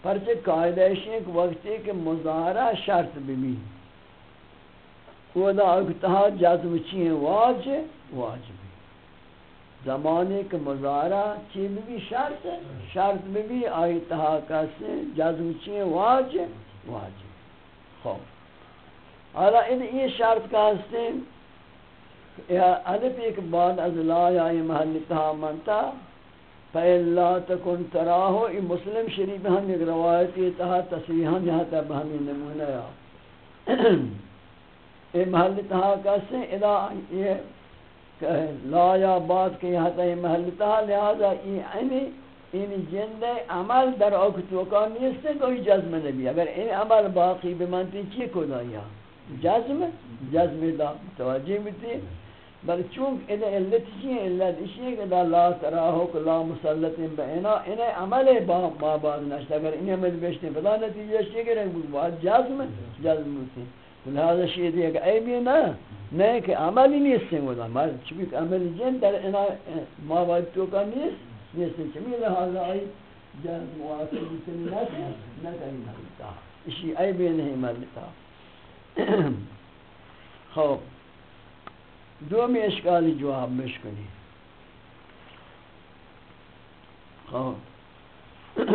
پرچہ قائدہ ایک وقتی کہ مظاہرہ شرط بھی ودا اکتہا جازم چیئے واجب واجب زمانے کے مظاہرہ چی بھی شرط شرط میں بھی آئی تہا کسی جزم چی ہیں، واجب واجب خوب حالا ان، یہ شرط کا ہستے علف ایک بعد از لا یا محل تہا منتا فَإِلَّا تَكُنْ تَرَاهُ یہ مسلم شریف ہم ایک روایتی تہا تصریحاں یہاں تب ہمیں نمونہ یا اے محل تہا کسی ادا یہ لا یا بات کے یہاں تے محلتا لہذا این یعنی این جند عمل در اوقتو کا کوئی جزم نبی۔ اگر این عمل باقی بمانتی، چی کو دایا جزم؟ جزم دا توجہ بیتی بل چون این علت چی علت اسی کہ دا لا تراہو کہ لا مسلط بینا این عمل با ما بعد نشتا اگر این عمل بیشتے فلا نتیجہ چی کریں بعد جزم جزم بیتی لہذا شیئے دیئے کہ اے بھی نہ نہیں کہ عملی نیست ہیں وہ عمل چونکہ عمل جن در انا ما باید تو کا نیست نیست چمی لہذا آئی جہاز موافر جتنی نکن نکن ملتا اسی ای بھی نہیں ملتا۔ خوب دو میں اشکالی جواب مشکنی خوب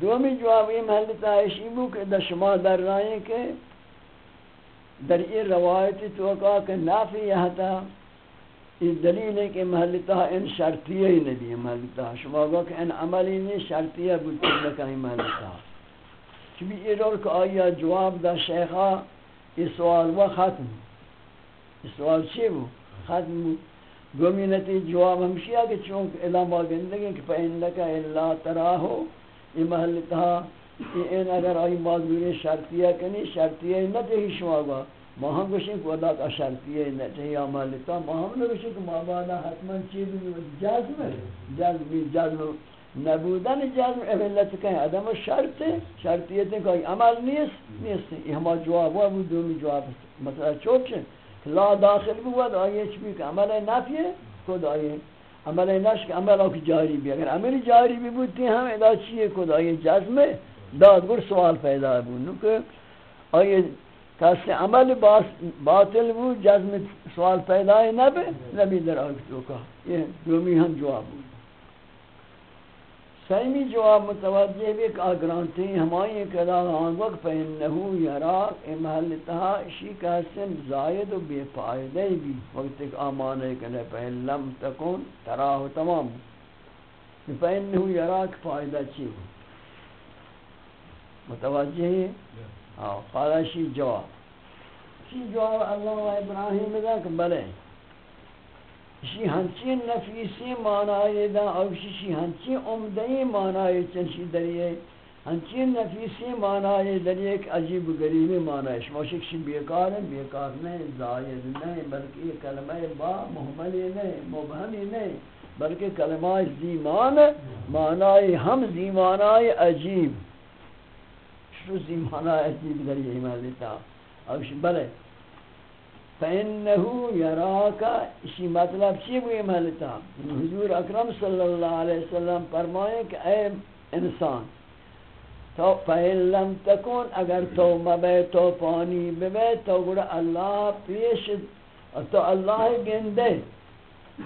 دومی جواب یہ محلتا اشیبو کہ در شما در رائیں کہ در یہ روایت تو کہا کہ نافی یہاں تھا یہ دلیل ہے کہ محلتا ان شرطیہ ہی نبی محلتا شما کہا کہ ان عملی نہیں شرطیہ بودتی لکا ہی محلتا چونکہ یہ دور کہ آیا جواب دا شیخہ یہ سوال وہ ختم. یہ سوال چی وہ ختم گومینتی جواب ہمشیہ کہ چونکہ علم آگندگی کہ فَإِن لَكَ إِلَّا تَرَاهُ، یہ محلتا این اگر آئی مازوری شرطیہ کنی شرطیہ نہ تہی شما گا ما ہم گوشیں کہ ودا کا شرطیہ نہ تہی عمالتا ما ہم نے گوشیں کہ مابادا حتما چیز جازم جازم جازم نبودن جازم اولت کہیں۔ ادم شرط، شرطیت ہے کہ عمل نیست نیست۔ یہ ہما جواب ہوا، وہ دومی جواب مثلا چوک چھن لا داخل بود آئیے چبی که عمل نفیه خود آیه عمل نش که عمل کی جاری بی اگر عمل جاری بھی بودتی هم ادا چیه؟ خود آیه جزمه. داد گر سوال پیدا بود. نو که آیه کسی عمل باطل بود، جزم سوال پیدا نبه، نبی در در تو که. یہ دومی ہم جواب بود. سیمی جواب متوجہ بھی کہ اگرانتی ہمائی کدا آن وقت پہ انہو یراک امحلتہا اشی کا سن زائد و بے فائدہ بھی۔ وقت ایک آمانے کنے پہ لم تکون تراہ تمام۔ پہ انہو یراک فائدہ چی ہو؟ متوجہ ہے ہاں قالا شی جواب۔ شی جواب اللہ و ابراہیم دا کہ بلے؟ شی ہنچین نفیسی معنی دا او شی ہنچین عمدہی معنی چنشی دریئے۔ ہنچین نفیسی معنی دریئے ایک عجیب غریب معنی شما شکشی بیکار ہیں، بیکار نہیں، زائد نہیں، بلکہ یہ کلمہ با محملی نہیں مبہمی نہیں، بلکہ کلمہ زیمان معنی ہم زیمانای عجیب۔ شو زیمانای عجیب دریئے، ایمان لیتا۔ او شی بلے فإنه يراك اسی مطلب چی ہوئی محلتا حضور اکرم صلی اللہ علیہ وسلم فرمائے کہ اے انسان، تو فإن لم تکن اگر تو مبے، تو پانی ببے تو گڑا اللہ پیش، تو اللہ گندے۔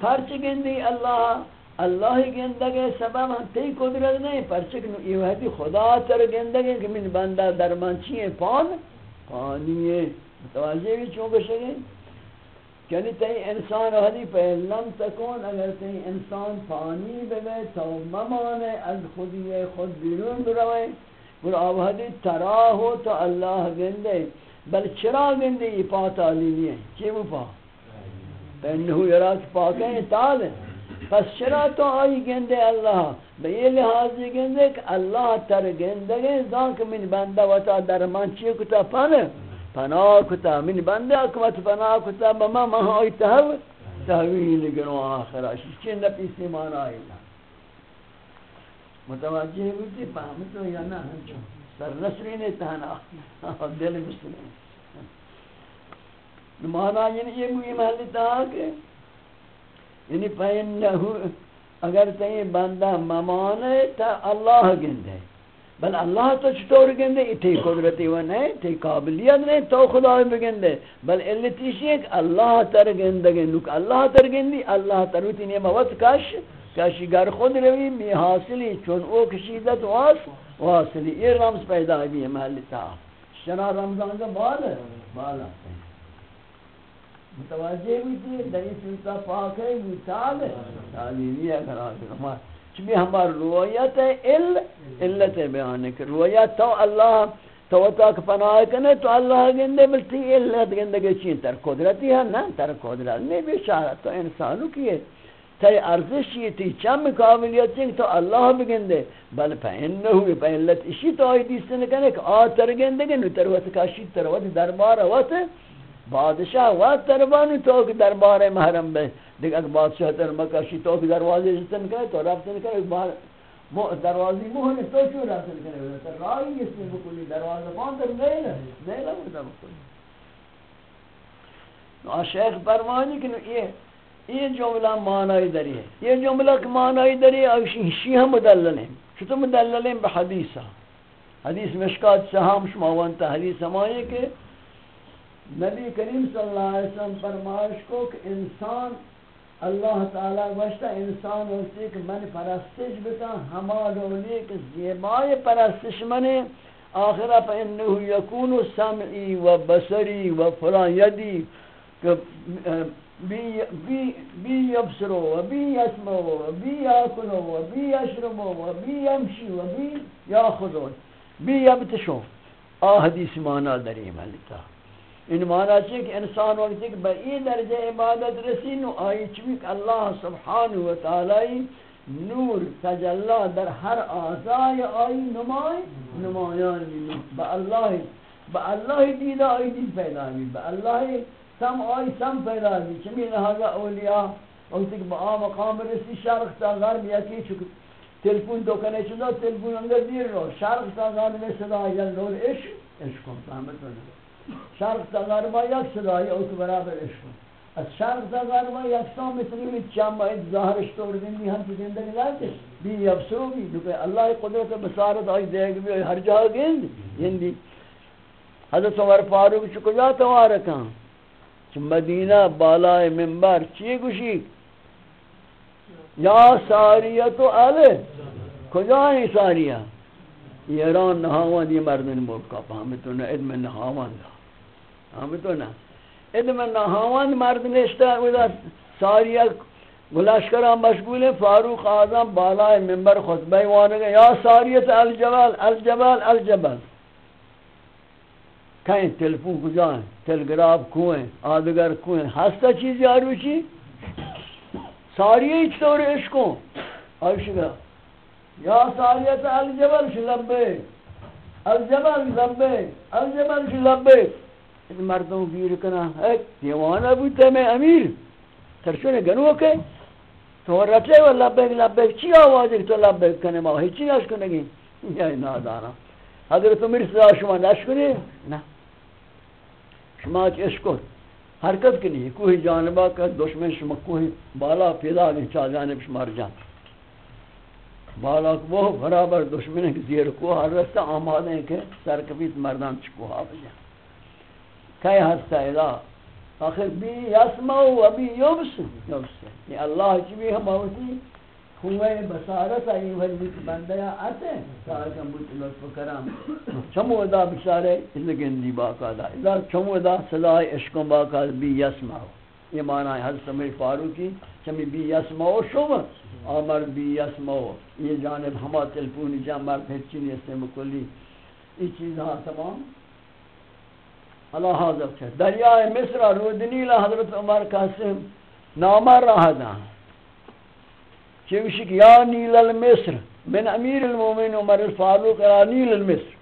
پرچ گندی اللہ اللہ گندگے، سبب ہم تی قدرت نہیں۔ پرچک یہ ہے خدا تر گندگے، کہ من بندہ درمان چیئے؟ پان؟ پانی ہے۔ متوجہ بھی چون بشگیں یعنی تی انسان حدی پہ لم تکون اگر تی انسان پانی بے تو ممانے از خودی خود بیرون بروئے۔ گر آوہدی ترا ہو تو اللہ گندے، بل چرا گندے یہ پا تعلیمی ہے؟ چی وہ پا؟ پہنہو یراک پاکیں تال پس چرا تو آئی گندے اللہ بے یہ لحاظی گندے کہ اللہ تر گندگے زانک من بندہ وطا درمان چی کتا پانے۔ پناہ کتا من بندے اکمت پناہ کتا بما مہائی تہو تحویل گنو آخرہ شچے نپی سے مانا آئی نا متوجہ ہوتی پہمتو یا نا ہنچو سر نسری نے دل مسلم مانا یعنی یہ موی محلی تہا کہ یعنی پہنہو اگر تہیں بندہ ممانے تا اللہ گندے بل اللہ تو چطور گندے تی قدرتی و نہیں تی قابلیت نہیں تو خدا بگندے بل علتی شیئے کہ اللہ تر گندگے نوک اللہ تر گندی اللہ تر ہوتی نیم وقت کش کشی گر خود روی می حاصلی چون او کشیدت واس واصلی یہ رمز پیدا بھی ہے محلی تا شنا رمضان کا بالا بالا متوجہ بھی تھی دری سلطہ پاک ہے متعال ہے تعلیمی ہے خراب ہے چبی ہمار روایت ال، علت بیان کر روایت تو اللہ، تو تک پناہ کنے تو اللہ گندے ملتی علت گندے کے چین تر قدرتی ہے نا تر قدرت، نہیں بیشارت تو انسانو کیے تی ارزش یہ تی چم قابلیت چنگ تو اللہ بگندے بل پہننے ہوئی پہ علت، اسی تو آئی دیستے نکنے کہ آ تر گندے گے نو تر وقت کاشی تر وقت دربار وقت بادشاہ وقت تربانی تو کہ دربار محرم بے۔ دیکھ اگر بادشاہ تر مکشی تو کہ دروازے جتن کرے تو رفتن کرے۔ باہر مو دروازی موہن تو کیوں رفتن کرے؟ تو رائی اس میں بکلی، دروازہ پان تر نہیں لے۔ نہیں لے ہوتا بکلی۔ نو شیخ فرمانی کہ یہ یہ جملہ معنی دری ہے۔ یہ جملہ معنی دری ہے شیح مدلل ہیں۔ چھتو مدلل ہیں بحدیثہ۔ حدیث مشکات سہام شماوانتا حدیث ہمائے کہ نبی کریم صلی اللہ علیہ وسلم فرمائش کو کہ انسان اللہ تعالی وشتا انسان ہوتی کہ من پرستش بتا ہما دولی کہ زیبای پرستش منی آخرہ پا انہو یکون سمعی و بسری و فلان یدی کہ بی یبسرو و بی یسمو و بی یاکنو و بی یشرمو و بی یمشی و بی یاخذو بی یبتشو آہ حدیث مانا دریم حلیتا ان معنی ہے کہ انسان وقت کہ بئی درجہ عبادت رسین و آئی چوی کہ اللہ سبحانہ و تعالی نور تجلا در ہر آزائی آئی نمائی نمائیان بھی با اللہ با اللہ دیدہ آئی دید پیدا بھی با اللہ سم آئی سم پیدا بھی چمی لہذا اولیاء. وقت کہ با مقام رسی شرق تا غرب یکی چکر تلفون دو کنے چندہ تلفون اندر دیر رو. شرق تا غرب صدا یا لول عشق. عشق کن فهمت بنا شرق تا غربا یک صدای او تو برابر عشق از شرق تا غربا یک سام مثلی می چند باید ظاهرش تو طور دینی هم تو زندگی لازش بی یبسو بی دو اللہ قدرت بسارت آئی دیگ بھی ہر جہاں گند یندی حضرت عمر فاروق چکو جا توارکاں چھ مدینہ بالائے منبر چی گوشی؟ یا ساریتو علی کجا ہے ساریہ؟ ایران نہاوان یہ مردن ملکا پا ہمیں تو ادم نہاوان دا ہمیں تو نہ ادم نہاوان مردن اشتا ہے ساریہ گلشکرہ مشغول فاروق اعظم بالائے ممبر خطبہ وانا گا یا ساریت الجبل الجبل الجبل کہیں تلفون کجائیں تلگراف کوئیں آدگر کوئیں ہستا چیزی آروچی ساریہ ہی چطور عشقوں آئیشگا یا ساریت الجبل شلبے الجبل لبے الجبل شلبے ان مردوں گیر کنا ایک دیوانہ بوتے میں امیر. ترشونے گنو کے تو رچے و لبیک لبیک. چی آوازی تو لبیک کنے ماں ہیچی نشکنگی یا نادانا حضرت عمر صدا شما ناش نشکنی نا شما چی اشکر حرکت کنی. کوئی جانبا کا دشمن شما کوئی بالا پیدا نہیں چاہ جانب شما رجان بالا وہ برابر دشمن کے زیر کو ہر رستہ آمادے ہیں کہ سرکبیت مردان چکوہا بجان کئی ہستا الہ آخر بی یسمعو و بی یبس یبس یہ یعنی اللہ چی بھی ہم ہوتی ہوئے بسارت آئی وجود بندیا آتے سارکم بوت لطف کرام چمو ادا بشارے لگن دی باقا دا ادا چمو ادا صدای عشقوں باقا بی یسمعو یہ معنی ہے حضرت عمر فاروقی چمی بی یسمعو شوم آمر بی یسمعو یہ جانب ہما تلفونی جان مر پھرچینی اسے مکلی۔ یہ چیزہاں تمام اللہ حاضر چھے دریائے مصر رودنیل حضرت عمر قاسم نامر رہا۔ دا چوشک یا نیل المصر، من امیر المومن عمر الفاروق یا نیل المصر۔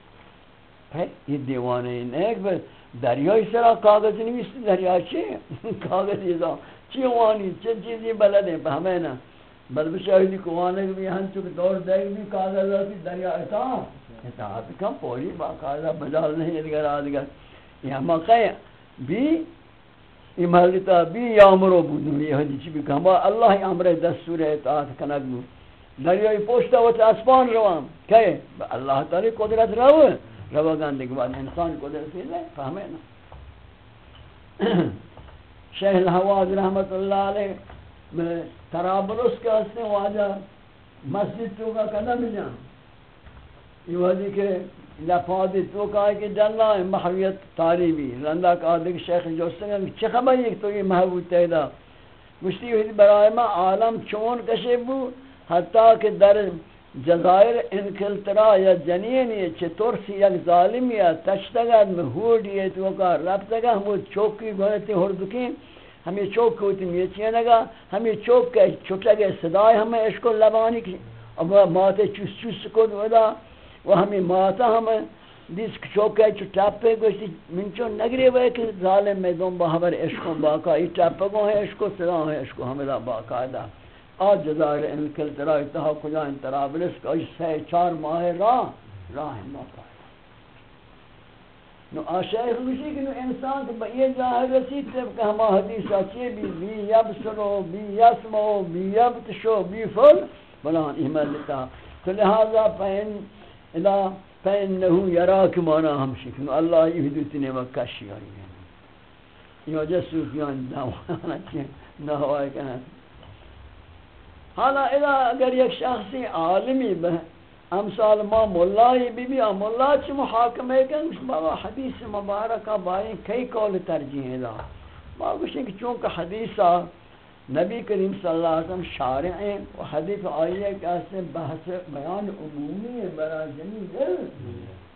یہ دیوانے نیک بر دریائی سرا کاغذ نویس دریا چی؟ کاغذ ایزا چی وانی؟ چی چیزی بلدیں پہ ہمیں نا۔ بل بشاہدی کوانے بھی ہن چک دور دیکھ بھی کاغذ آتی دریا اطاعت اطاعت کم پوری باقاعدہ بجال نہیں ادگر آدگر یا موقع بی یہ بی یامرو بودن یہ حدی چی بھی کہا اللہ امر دستور اطاعت کنک بود. دریائی پوشتا و اسپان روان. کہے اللہ تعالی قدرت رو رو گاندے کے بعد انسان قدرت لے فہمے نا. شیخ الحواز رحمت اللہ علیہ ترابلس کے حسن واجہ مسجد تو کا قدم جان یہ وجہ کہ لفاظ تو کہا کہ جلنا محویت طالبی رندہ کہا دیکھ شیخ جوستنگا چی خبر یہ تو یہ محبوب تیدا؟ مشتی ہوئی برای ما عالم چون کشے بو، حتیٰ کہ در جزائر انکلترا یا جنین یہ چطور سی یک ظالم یا تشتگد میں ہوڑ یہ تو کہا ربتگا ہم وہ چوکی گوھتے ہردکیں ہمیں چوک ہوتی میں چینگا ہمیں چوک کے چھٹگے صدای ہمیں عشق و لبانی کی، اب ماتے چوس چوس کو دودا و ہمیں ماتا ہمیں دیس چوکے چو ٹاپے گوشتی من چو نگری وے کہ ظالم میں دون بہبر عشقوں باقا یہ ٹاپے گو ہے عشقوں سلام ہے عشقوں ہمیں دا باقا دا آج جزائر انکل ترا اتحا کجا انترابلس کا۔ اس سے چار ماہ راہ راہ موقع نو آشیخ گوشی کہ نو انسان تو یہ ظاہر رسید تب کہ ہما حدیثہ چی بھی بی یبسرو بی یسمو بی یبتشو بی فل بلان احمد احملتا تو لہذا پہن اذا فانه يراك مانا ہم شکن اللہ یہدوتنے وکشی آئی ہیں یہ وجہ صوفیان دعوانا چین نحوائی کنا حالا اذا اگر یک شخصی عالمی بہ امثال ما مولای بی بی مولا چی محاکمے کن بابا حدیث مبارکہ بائیں کئی قول ترجیح ہے ما گوشیں کہ چونکہ حدیثہ نبی کریم صلی اللہ علیہ وسلم شارع ہیں و حدیث آئیے کہ اس نے بحث بیان عمومی ہے۔ برا جنی دل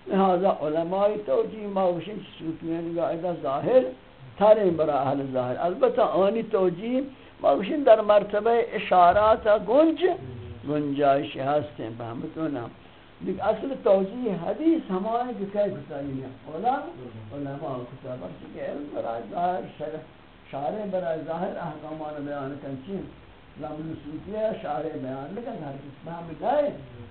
لہذا علماء توجیہ ماوشن صوفیان قاعدہ ظاہر تھارے برا اہل ظاہر۔ البتہ آنی توجیہ ماوشن در مرتبہ اشارات گنج، گنجائش ہستیں فهمتونا دیکھ اصل توجیہ حدیث ہمارے کہ کئی کتابی ہیں علماء علماء کتابہ کہ علم برا ظاہر شرح شارع برای ظاہر احکامان بیان کن کنچین لمن سوتیہ شارع بیان لکن ہر کس میں ہم گئے۔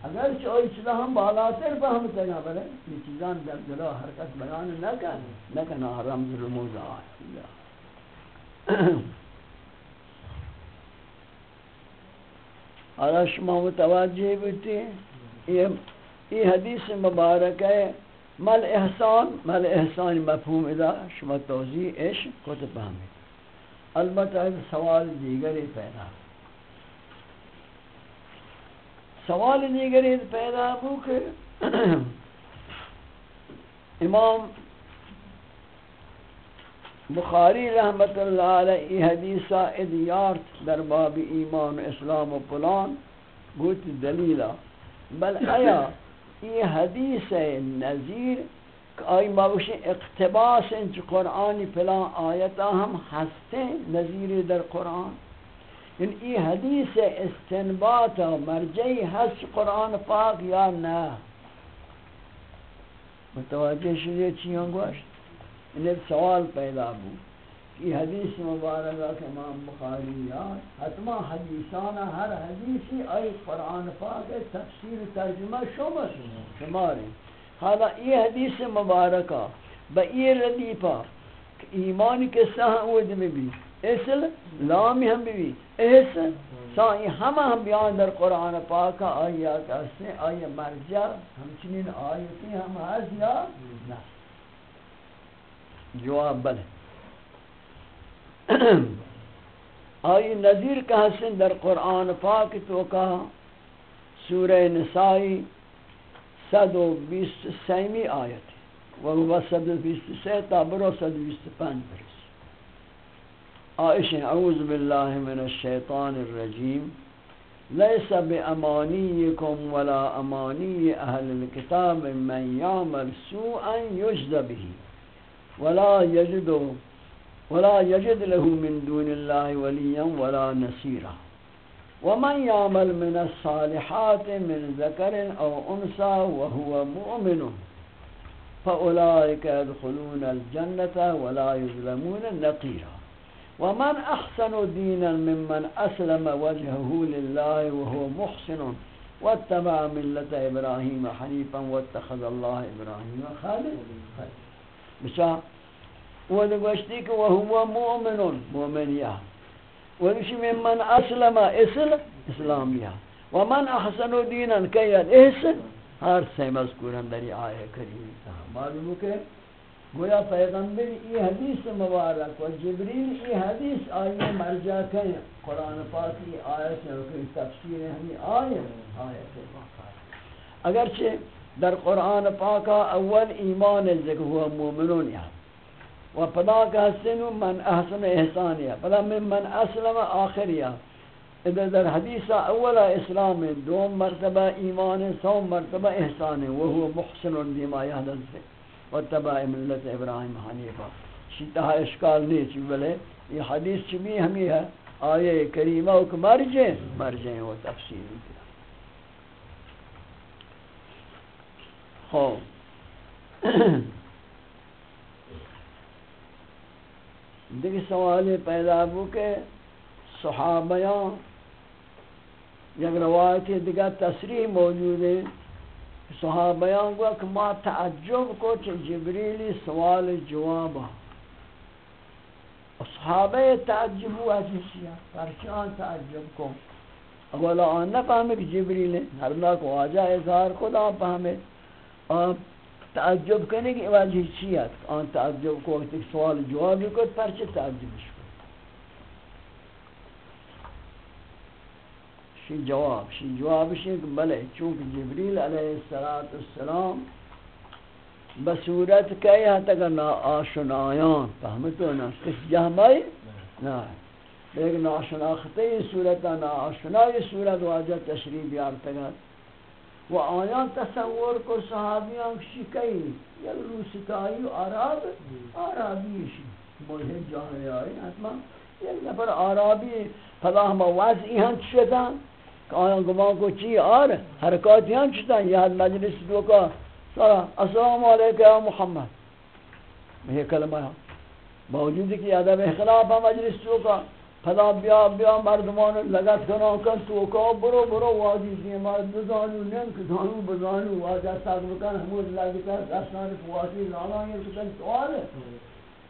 اگر چوئی چلا ہم بالاتر فہم تگا بلے یہ چیزان در جلو حرکت بیان نہ کن نہ کن رموز آئے حالا شما متوجہ بیتی یہ حدیث مبارک ہے۔ مل احسان مل احسان مفہوم ادا، شما توضیح عشق کتب ہمیں البتہ سوال دیگر پیدا سوال دیگری پیدا ہو کہ امام بخاری رحمت اللہ علیہ حدیثہ ادیارت در باب ایمان و اسلام و پلان گوت دلیلہ۔ بل آیا، یہ حدیث نظیر آئی موشی اقتباس انچ قرآنی پلان آیتا ہم ہستے نظیر در قرآن۔ ان ای حدیث استنباط مرجعی ہست قرآن پاک یا نا متوجہ شدید چیوں گوشت یعنی انہیں سوال پیدا ہو کہ حدیث مبارکہ کہ امام بخاری یا حتما حدیثانا ہر حدیثی آئی قرآن پاک تفسیر ترجمہ شما شمس شماری۔ حالا یہ حدیث مبارکہ با یہ ردیفہ ایمان کے سہاں اوید میں بھی اصل لامی ہم بھی اس سائی ہم ہم بیان در قرآن پاک آیا کہتے آیا مرجع. ہمچنین آیتی ہم حض یا نا جواب بلے آئی نظیر کہسن در قرآن پاک تو کہا. سورہ نسائی. صد و بیست سیمی آیت و وہ صد و بیست سی تا برو صد و بیست پنج برس عائشہ اعوذ باللہ من الشیطان الرجیم لیس بامانیکم ولا امانی اہل الكتاب من یعمل سوءا یجد به ولا یجد ولا یجد له من دون الله ولیا ولا نصیرا ومن يعمل من الصالحات من ذكر أو أنثى وهو مؤمن فأولئك يدخلون الجنة ولا يظلمون نقيرا. ومن أحسن دينا ممن أسلم وجهه لله وهو محسن واتبع ملة إبراهيم حنيفا واتخذ الله إبراهيم خالد بشا ودغشتك وهو مؤمن مؤمن يا. ودش ممن اسلم اسل اسلاميا ومن احسن دينا كيد احسن، ہر سے مذکور ہم دری آئے کریم معلوم کہ گویا پیغمبر ای حدیث مبارک و جبریل ای حدیث آئیے مرجع کریں قرآن پاک ای آیت ہے کہ تفسیر ہمیں آیت آیت اگرچہ در قرآن پاک اول ایمان ذکر ہوا مومنون یا و پدا کا حسن من احسن احسانیا پدا من من اسلم آخر یا ادھر در حدیث اول اسلام دوم مرتبہ ایمان سوم مرتبہ احسان وهو محسن دیما یحدن سے و واتباع ملت ابراہیم حنیفہ شیطہ اشکال نہیں چی بلے یہ حدیث چی بھی ہمیں ہے؟ آیے کریمہ کو مرجیں مرجیں وہ تفسیر کیا خوب دیکھ سوال پیدا ہو کہ صحابیان یک روایت دیگر تصریح موجود ہے صحابیان گویا کہ ما تعجب کو چھ جبریلی سوال جواب صحابہ تعجب ہوا جسیا پرچان تعجب کو۔ اولا آن نہ پہمے کہ جبریل ہے ہرنا کو آجا اظہار خدا پہمے۔ تعجب کرنے کی وجہ چیت آن تعجب کو سوال جواب کو پرچے تعجب شکو شی جواب شی جواب شی کہ بلے چونکہ جبریل علیہ السلام بصورت کئی حد تک نا آشنایان فهمتو نا کس جہمائی نا لیکن ناشناختی صورت، نا آشنای صورت واجہ تشریح بیار تگت و آیان تصور کو صحابیان کشی کئی یا روسکائی و عرب عربی شی مجھے جاہی آئی حتما. یک نفر عربی فلا ہم وضعی ہم شدن. کہ آیان گمان کو چی، آر حرکاتی ہم شدن. یہ مجلس دو کا السلام علیکم یا محمد. یہ کلمہ ہے باوجود کہ ادب اخلاف مجلس تو کا فلا بیا بیا مردمان لگت کنا کن تو کا برو برو واجی دی بزانو نم کہ دانو بزانو، واجا ساگ بکن حمود لگت اسنان فواسی لانا یہ کتن سوال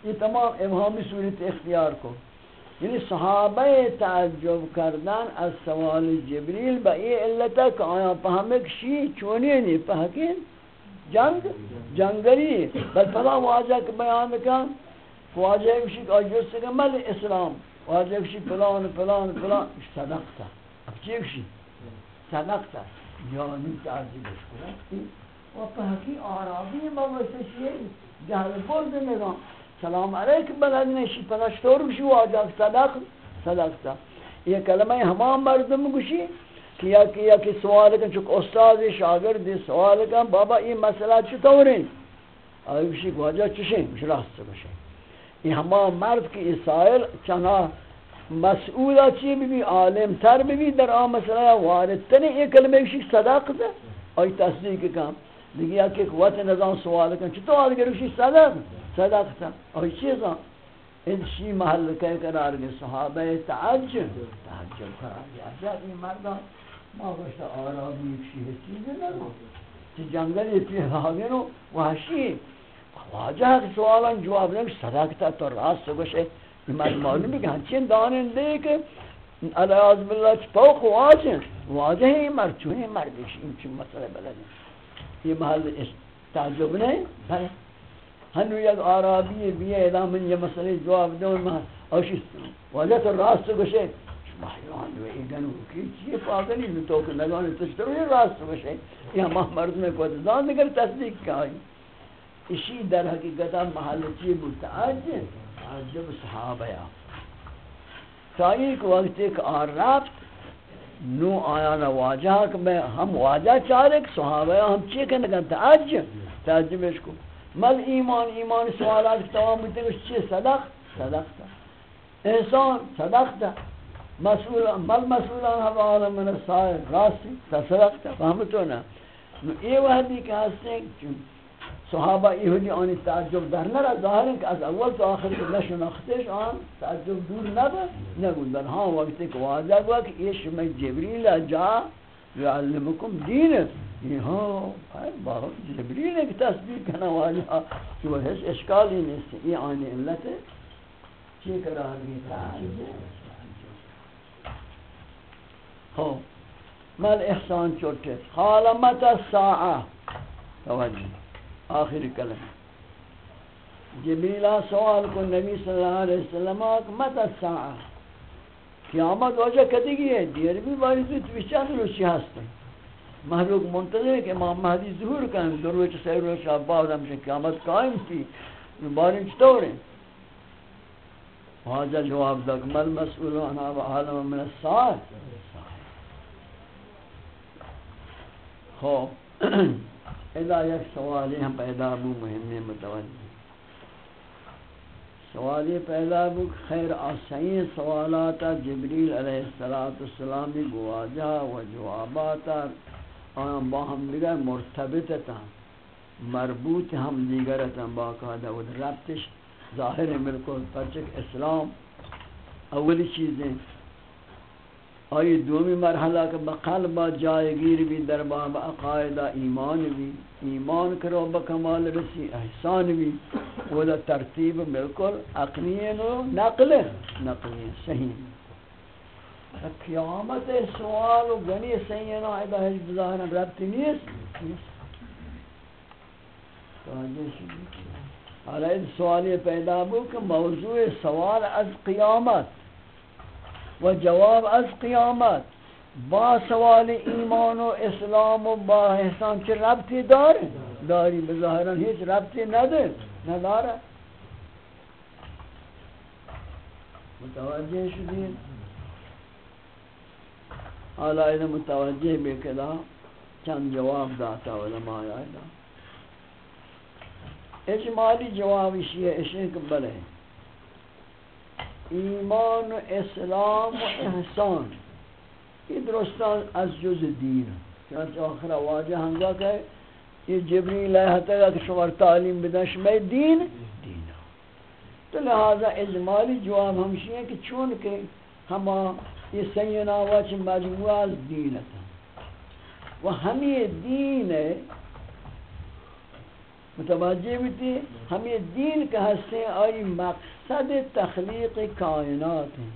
یہ تمام ابہامی صورت اختیار کو۔ یعنی صحابہ تعجب کردن از سوال جبریل با یہ علتا کہ آیا پہمک شی چونی نہیں پہکین جنگ؟ جنگری بل فلا واجہ کے بیان کن۔ واجہ کشی کہ آجو سے اسلام۔ واجہ کشی فلان فلان فلان صدقتا اب چی کشی صدقتا جانی تعجب شکر و پاکی آرابی موسشی جهل برد نگام سلام علیکم بلد نشی پنشتور بشی واجه صدق صدقتا یہ کلمہ ہمان مردم گوشی کیا کیا کہ سوال کن چک استاد شاگرد سوال کن بابا یہ مسئلہ چطور ہے آئی بشی واجہ چشیں مش راست بشیں یہ ہمان مرد کی اسائل چنا مسئولا چی بھی عالم تر بھی در آن مسئلہ وارد تنی یہ کلمہ بشی صدقتا آئی تصدیق کن دیگه یا که قوت نظام سوال کن، چطور آدگر روشی صدق؟ صدق تا۔ آئی چیزا این شی محل که قرار گی صحابه تعجب تعجب قرار گی عجب این مردان ما گوشت آرابی یک شیه چیزی نگو چی جنگل یکی آگین و وحشی۔ واجه که سوالان جواب نگو صدق تا تو راست گوشه این مرد معلومی که هنچین داننده که علیه بالله چی پاک واجه واجه این مرد چون این مردش این چی مسئله بلده یہ محل تعجب نہیں ہے ہنو یک عربی بھی ادا من یہ مسئلے جواب دوں میں اوش وجہ تو راست گشے ماہیان و ایگن کی چیز پاگلی میں تو کہ لگانے تشترو یہ راست گشے یہ ہم مرد میں کو دان دیگر تصدیق کا ہے اسی در حقیقت محل چیز متعجب تعجب صحابہ یا تاریخ وقت ایک آرابت نو آیا نہ واجہ، کہ میں ہم واجہ چارے کہ صحابہ ہم چی کہ نگن تعجب تعجب اس کو مل ایمان ایمان سوالات تمام ہوتے ہیں چی صدق؟ صدق تا۔ احسان صدق تا۔ مسئول، مل مسئولان حوالا من السائر راستی تا صدق تا۔ فهمتو نا۔ نو ای وحدی کہ ہستے ہیں صحابہ یہودی آنی تعجب در نرا ظاہر ہے کہ از اول تو آخر کے نشناختش آن تعجب دور نبا نگود بل ہاں وقت ایک واضح ہوا کہ یہ شما جبریل جا یعلمکم دین یہ ہاں بہت جبریل ایک تصدیق کرنا واجہ کہ وہ حس اشکال ہی نہیں سے یہ آنی علت ہے چی قرار بھی تعجب؟ ہو مل احسان چوٹے خالمت الساعہ توجہ آخری کلمہ۔ جبریلہ سوال کو نبی صلی اللہ علیہ وسلم مت الساعہ قیامت وجہ کدی گئی ہے؟ دیر بھی باری تو چند روچی ہستے محلوق منتظر ہے کہ امام مہدی ظہور کریں دو روچ سی روچ بعد ہمشہ قیامت قائم تھی۔ باری چطور ہیں واجہ جواب دک مل مسئول عنہ و عالم من الساعت خوب ادا یک سوالی ہم پیدا بو مہم متوجہ سوالی پیدا بو خیر آسائیں سوالات جبریل علیہ السلام گواجہ و جوابات آن با ہم دیگر مرتبط تا مربوط ہم دیگر تا باقاعدہ و ربطش ظاہر ہے ملکل پرچک اسلام۔ اولی چیزیں آئی دومی مرحلہ کہ بقلب جائے گیر بھی، در باب ایمان بھی، ایمان کرو بکمال رسی، احسان بھی وہ دا ترتیب بالکل عقلین و نقل نقلی صحیح قیامت سوال و گنی سینا ایدہ حجب ظاہرہ ربطی نیست۔ حالا اس سوالی پیدا بو کہ موضوع سوال از قیامت۔ و جواب از قیامت با سوال ایمان و اسلام و با احسان چه ربطی داره؟ داری بظاهران هیچ ربطی نده، نداره. متوجه شدید حالا اینه متوجه بکدا چند جواب داتا علماء آئیدا اجمالی جوابی شیئے اشیئے کبھلے ایمان و اسلام و احسان. یہ درستان از جز دین. چنانچہ آخر واجہ ہنگا کہ یہ جبریل ہے حتی کہ شمار تعلیم بدن شمار دین دین تو لہذا اجمالی جواب ہمشی ہے کہ چون کہ ہما یہ سینا واچ مجموعہ از دینتا و ہمیں دین ہے متوجہ ہوتی ہمیں دین کا حصے آئی مقصد تخلیق کائنات ہیں۔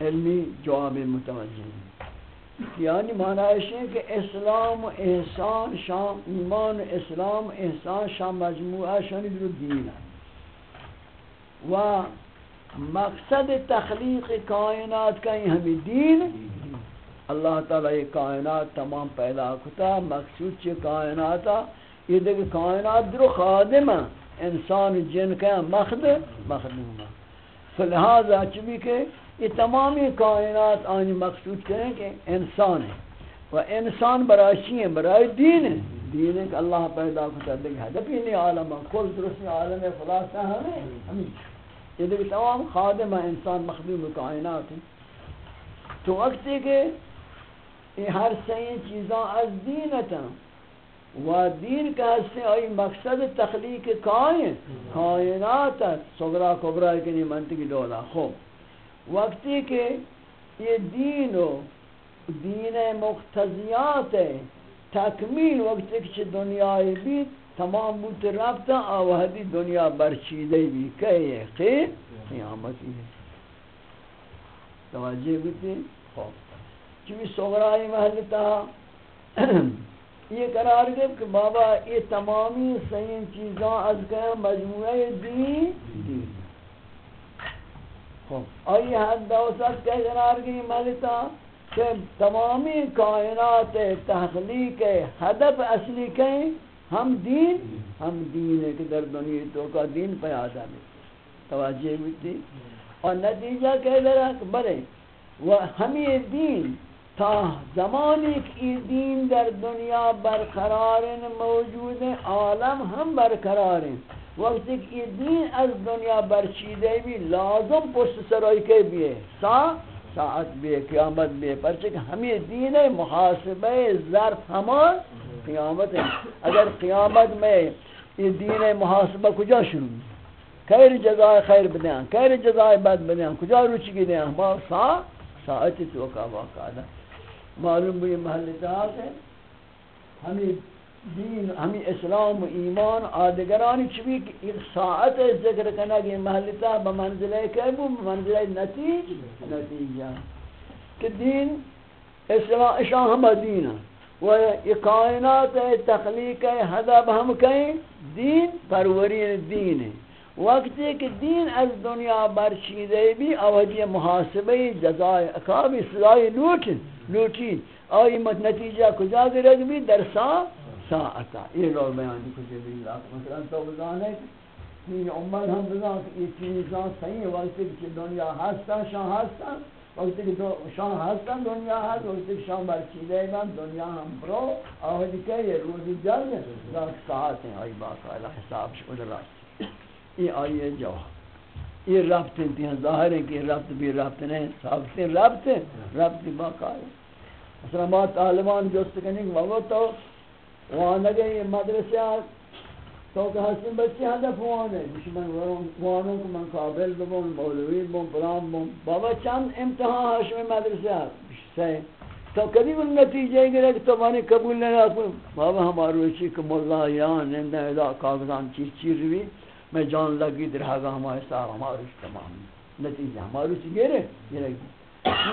علمی جواب متوجہ یعنی معنی ہے کہ اسلام و احسان شام، ایمان و اسلام احسان شام مجموعہ شانی در دین ہے۔ و مقصد تخلیق کائنات کا ہمیں دین۔ اللہ تعالی یہ کائنات تمام پیدا کتا، مقصود چی کائناتا، یہ دیکھ کائنات درو خادم انسان جن کا مخدم مخدم فلہذا چبی کہ یہ تمامی کائنات آنی مقصود کریں کہ انسان ہے و انسان برای چی ہے برای دین ہے دین ہے کہ اللہ پیدا کتا دیکھ، حدب ہی نہیں، عالم کل درست عالم خلاصہ ہمیں یہ دیکھ، تمام خادم انسان مخدوم کائنات ہے تو وقتی کہ یہ ہر سین چیزاں از دینتا و دین کا حصے آئی مقصد تخلیق کائن، کائنات صغرا، کبرا کے لیے منطقی دولا خوب وقتی کہ یہ دین و دین مقتضیات تکمیل، وقتی کہ دنیای بھی تمام بود رابطہ آوہدی دنیا برچیدے بھی کہے خیر قیامتی ہے توجہ بیتی خوب چونکہ صغرائی محلتا یہ قرار گئے کہ بابا یہ تمامی صحیح چیزاں از گئے مجموعہ دین۔ دین۔ خوب آئی حد دوست کہ قرار گئی محلتا کہ تمامی کائنات تخلیق ہدف اصلی کہیں۔ ہم دین ہم دین ہے کہ در دنیا تو کا دین پیادا میں توجہ بھی اور نتیجہ کہ برے و ہمیں دین تا زمانی کی دین در دنیا برقرار موجود عالم ہم برقرار ہیں وقت کی دین از دنیا برچیدے بھی لازم پشت سرائی کے بھی ہے سا؟ ساعت بھی قیامت بھی پرچہ ہمیں دین محاسبہ ظرف ہمان قیامت اگر قیامت میں یہ دین محاسبہ کجا شروع؟ خیر جزائے خیر بدیاں خیر جزائے بد بدیاں کجا روچ کی دیاں ہمارا سا؟ ساعت توقع واقع ہے معلوم بھی محل اتحاد ہے۔ ہمیں دین، ہمیں اسلام و ایمان آدگرانی چوی کہ ایک ساعت ذکر کرنا کہ محل اتحاد بمنزلہ کہبو بمنزلہ نتیج نتیجہ۔ کہ دین اسلام اشان ہم دین و یہ کائنات تخلیق حدب ہم کہیں دین پرورین دین ہے۔ وقتی کہ دین از دنیا برچیدے بھی اوجی محاسبی، جزائے اقابی سزائی لوٹن لوٹی آئی مت نتیجہ کجا گرد بھی در سا ساعتا یہ لوگ بیان دی کچھ بھی مثلا تو بزان ہے کہ یہ ہم بزان کہ یہ چیزاں صحیح ہے۔ وقتی کہ دنیا ہستا، شاہ ہستا۔ وقتی کہ شاہ ہستا، دنیا ہست وقتی کہ شاہ برچیدے من دنیا ہم برو۔ آہدی کہ یہ روزی جلد ہے۔ ساعت ہیں۔ آئی باقا حساب شکل راست یہ آئیے جواب۔ یہ ربط انتہاں ظاہر ہے کہ ربط بھی ربط نہیں، ثابت ربط ربط باقا ہے مثلا ما طالبان جست کنی بابا تو وہاں لگے یہ مدرسے تو کہ حسن بچے ہاں ہدف وانے مش من وانوں کو من قابل بون مولوی بون پلان بون بابا چند امتحان ہاشم مدرسے سے تو کبھی وہ نتیجے گرے کہ تو مانی قبول نہ بابا ہمارو چی کہ مولا یان نندہ ادا کاغذان چیز چیز بھی میں جان لگی درہاگا ہمارے صاحب ہمارے تمام نتیجہ ہمارے سے گرے گرے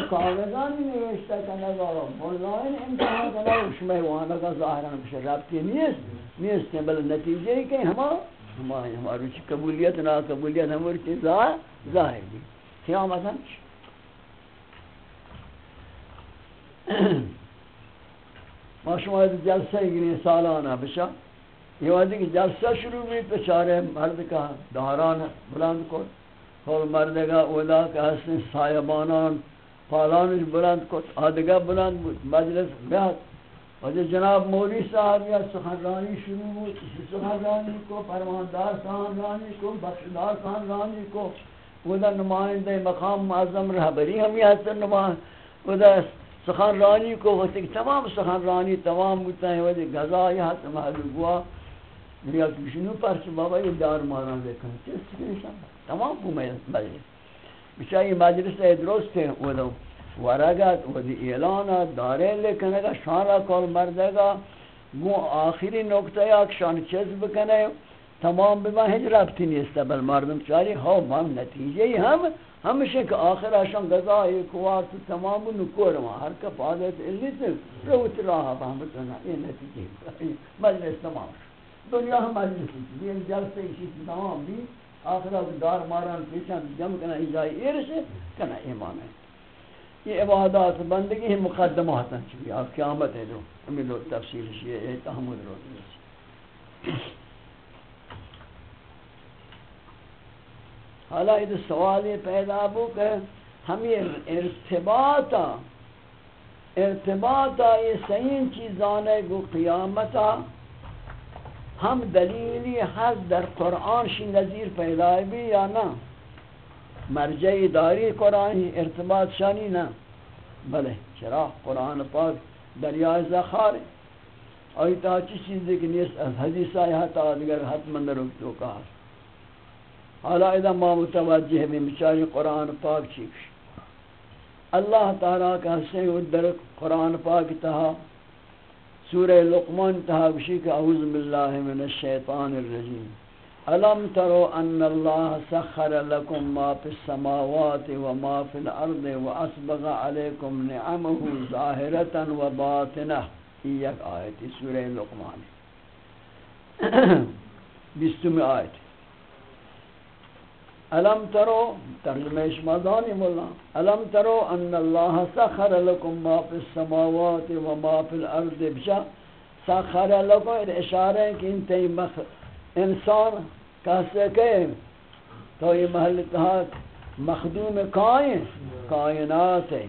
کاغذان نوشتہ کنگا مولائن امتحان کنگا اس میں وانا کا ظاہران بشر رابطی نیست نیست بل نتیجہ ہی کہ ہما ہمارے ہمارے سے قبولیت نا قبولیت ہمارے سے ظاہر بھی قیامت ہم ما شما جلسہ گرین سالانہ بشا یہ وقت کہ جلسہ شروع بھی تو چارے مرد کا دہران بلند کو اور مرد کا اولا کا حسن سایبانان، پالانش بلند کو آدگا بلند بود، مجلس بیاد اور جناب مولی صاحب یا سخنرانی شروع بود سخنرانی کو پرواندار سخنرانی کو، بخشدار سخنرانی کو۔ اولا نمائندہ مقام معظم رہبری ہم یہ حسن نمائند اولا سخنرانی کو وقتی تمام سخنرانی تمام بودتا ہے وقتی غذا یہ حسن محلوب ہوا۔ میگه بیشنو پرچ بابا یہ دار ماران دیکھن چیز سکنشن تمام کو مجلس بچائی مجلس درست ہے وہ دو ورگت و دی اعلان داره لیکن اگر شان را کل مردگا مو آخری نکته یک شان چیز بکنه تمام به من هیچ ربطی نیست بل مردم چاری ها من نتیجه هم ہمیشہ کہ آخر اشان غذا ایک وار تو تمام نکور ما ہر کا فادت علیت روت راہ فهمتنا یہ نتیجہ مجلس تمام شد دنیا ہم مجلس یہ جلسے اسی تمام بھی۔ آخر دار ماران پیچھا جمع کنا ایجائی ایرش کنا ایمان ہے۔ یہ عبادات بندگی ہی مقدمات ہیں۔ چکی آپ قیامت ہے دو ہمیں دو تفصیل یہ ہے تحمد رو حالا یہ سوال پیدا ہو کہ ہمیں ارتباطا ارتباطا یہ صحیح چیزانے گو قیامتا ہم دلیلی حد در قرآن شی نظیر پیدا بھی یا نہ مرجعی داری قرآن ارتباط شانی نہ بلے، چرا قرآن پاک دریائے زخار آئی تا چی چیزی کہ نیست، از حدیث آئی حتا دیگر حد من رکتو کہا۔ حالا اذا ما متوجہ بھی مچاری قرآن پاک چیکش اللہ تعالیٰ کا حسین در قرآن پاک تہا سورہ لقمان تہا بشی کہ اعوذ باللہ من الشیطان الرجیم۔ الم ترو ان اللہ سخر لکم ما فی السماوات و ما فی الارض و اسبغ علیکم نعمه ظاہرتا و باطنہ۔ یہ ایک آیت سورہ لقمان۔ بیستم آیت۔ الم ترو ترجمہ شمازانی مولا الم ترو ان اللہ سخر لکم ما فی السماوات وما فی الارض بشا. سخر لکم یعنی اشارہ ہے کہ انتہی مخر انسان کہتے کہ تو یہ محل تحت مخدوم کائن، کائنات ہے.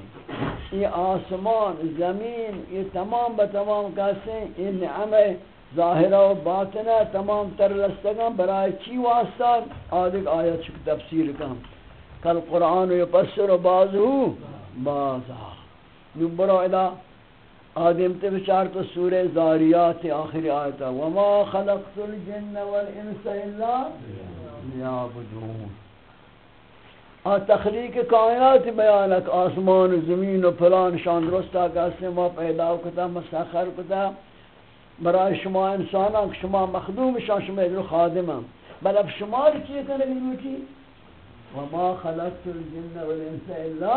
یہ آسمان، زمین، یہ تمام بتمام کہتے ہیں یہ نعم ظاہرہ و باطنہ تمام تر رستگاں برای چی واسطہ؟ آدھگ آیت چک تفسیر کم کل قرآن یپسر و بازو بازا نمبرو الہ آدم تے بچار تو سورہ زاریات آخری آیتا وما خلقت الجن والانس الا لیعبدون۔ آ تخلیق کائنات بیانک آسمان و زمین و پلان شان درستا کسی ما پیدا کتا مسخر کتا برای شما انسان شما مخدوم شان شما ادرو خادم بل اب شما رو چی کنگی بیوٹی وما خلقت الجن والانس الا.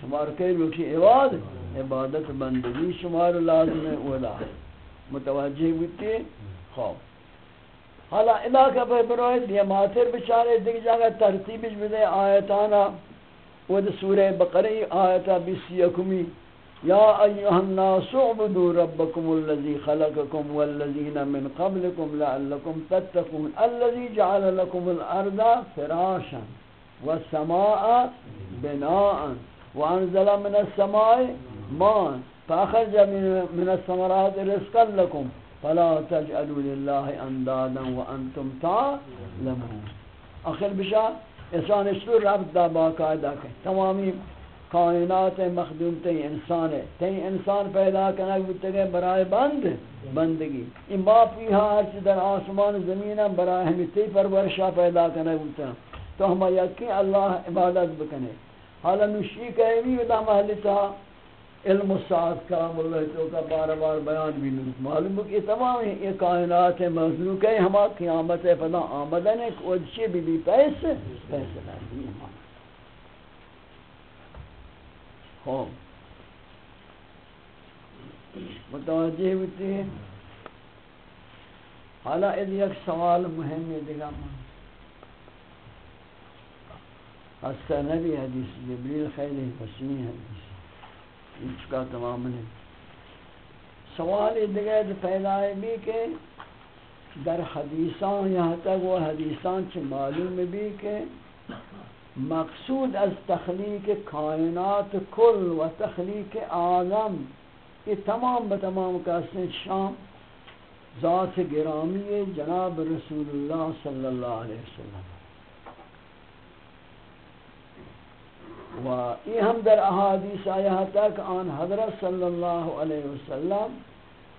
شما شمار کئی روٹی عباد عبادت بندگی شمار لازم اولا. متوجہ ہوتی خواب حالا ادا کا پہ بروید یہ ماتر بچارے دیکھ جاگا ترتیبش بدے آیتانا. ود سورہ بقری آیتا بیسی اکمی یا ایوہ الناس اعبدوا ربکم اللذی خلقکم والذین من قبلکم لعلکم تتقون اللذی جعل لکم الارض فراشا والسماء بناء، وانزل من السماء ماء فاخرج من الثمرات رزقا لكم فلا تجعلوا لله اندادا وانتم تعلمون۔ اخر بشا انسان اشتر رب دا باقاعدہ کہ تمامی کائنات مخدوم تے انسان ہے۔ تے انسان پیدا کرنا گئے برائے بند، بندگی۔ ان باپ ہی ہر در آسمان زمین برائے ہمیں تے پرورشا پیدا کرنا گتا تو ہم یقین اللہ عبادت بکنے۔ حالا نشی کہے بھی ودا محلی تا علم و ساتھ کلام اللہ تو کا بار بار بیان بھی نہیں۔ معلوم کہ تمام یہ کائنات موضوع ہے ہما قیامت ہے پدا آمدن ہے، کہ اجشے بھی بھی پیسے پیسے نہیں خوب متوجہ ہوتی ہے حالا ادھ یک سوال مهم ہے دیگا مان حسہ نبی حدیث جبریل خیلی فسمی حدیث۔ اس کا تمام نہیں سوال دیگر پیدا ہے بھی کہ در حدیثان یہاں تک وہ حدیثان چھ معلوم بھی کہ مقصود از تخلیق کائنات کل و تخلیق عالم، یہ تمام بتمام کاسن شام، ذات گرامی جناب رسول اللہ صلی اللہ علیہ وسلم۔ و یہ ہم در احادیث آیا تک آن حضرت صلی اللہ علیہ وسلم،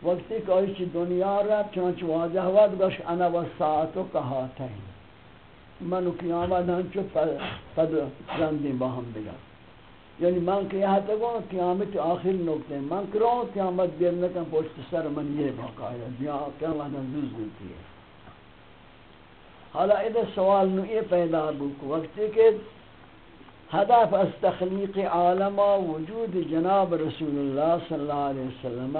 وقتی کہ ایچ دنیا رب چونچ واجہ ود گوش انا و ساعتو کہا تھا۔ منو قیامت ہن چو پد رندی باہم بگا یعنی من کہ یہاں تک وہ قیامت آخر نکتے ہیں من کروں قیامت دیر نکن پوچھت سر من یہ باقایا دیا قیامت نزوز دیتی ہے حالا ادھر سوال نو یہ پیدا بک وقتی کہ هدف از تخلیق عالم وجود جناب رسول اللہ صلی اللہ علیہ وسلم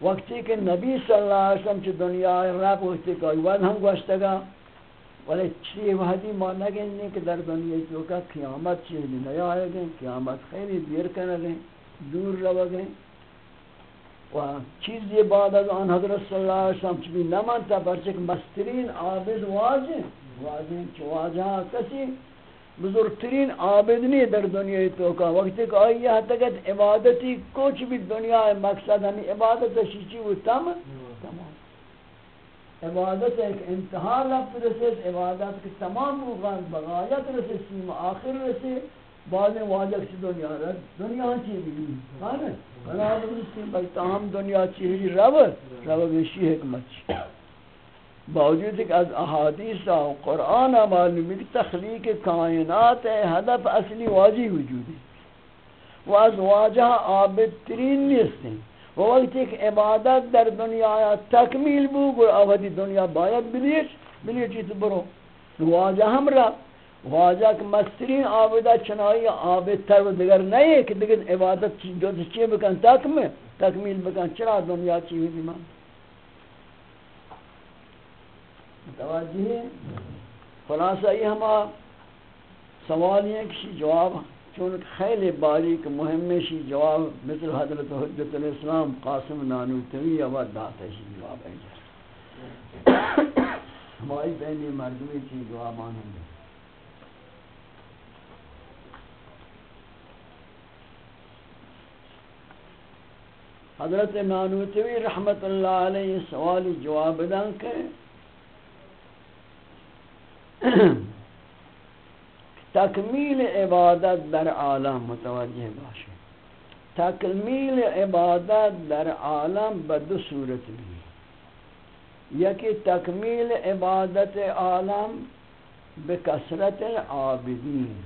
وقتی کہ نبی صلی اللہ علیہ وسلم چی دنیا رب وقتی کہ ود ہم گوشتگا ولی چی وحدی ما نگنی کہ در دنیا جو کا قیامت چیزی نیا آئے گئے قیامت خیلی دیر کرنے گئے دور رو گئے و چیز یہ بعد از آن حضرت صلی اللہ علیہ وسلم چبی نمانتا پرچک مسترین عابد واجہ واجہ چو واجہ کسی بزرگترین عابد نہیں در دنیا تو کا وقت کہ آئی یہاں تکت عبادتی کچھ بھی دنیا مقصد یعنی ہمیں عبادت شیچی وہ تم تمام. عبادت ایک انتہا لفظ رسید عبادت کی تمام روغان بغایت رسید سیم آخر رسید بعد میں واجب سی دنیا رد دنیا چی بھی ہاں قرار رسید بھائی تاہم دنیا چی بھی رب رب بشی حکمت چی۔ باوجود کہ از احادیث و قرآن معلومی کہ تخلیق کائنات ہے، ہدف اصلی واجی وجود ہے۔ و از واجہ عابد ترین نیستیں وقت ایک عبادت در دنیا آیا تکمیل بو گو آوازی دنیا باید بلیش بلیش چیز برو. واجہ ہم را. واجہ کہ مسترین عابدہ چنائی عابد تر و دیگر نہیں کہ دیگر عبادت جو چی بکن؟ تکمیل. تکمیل بکن. چرا دنیا چی ہوئی دیمان متوجہ خلاصہ یہ ہما سوال یہ کسی جواب چون خیلی باریک مهم شی جواب مثل حضرت حجت الاسلام، قاسم نانوتوی یا داتا شی جواب اینجا. ہماری پہلی مردمی چی جواب آنوں گے حضرت نانوتوی رحمت اللہ علیہ سوالی جواب دن کہ تکمیل عبادت در عالم متوجہ باشه تکمیل عبادت در عالم به دو صورت بھی یکی تکمیل عبادت عالم به کسرت العابدین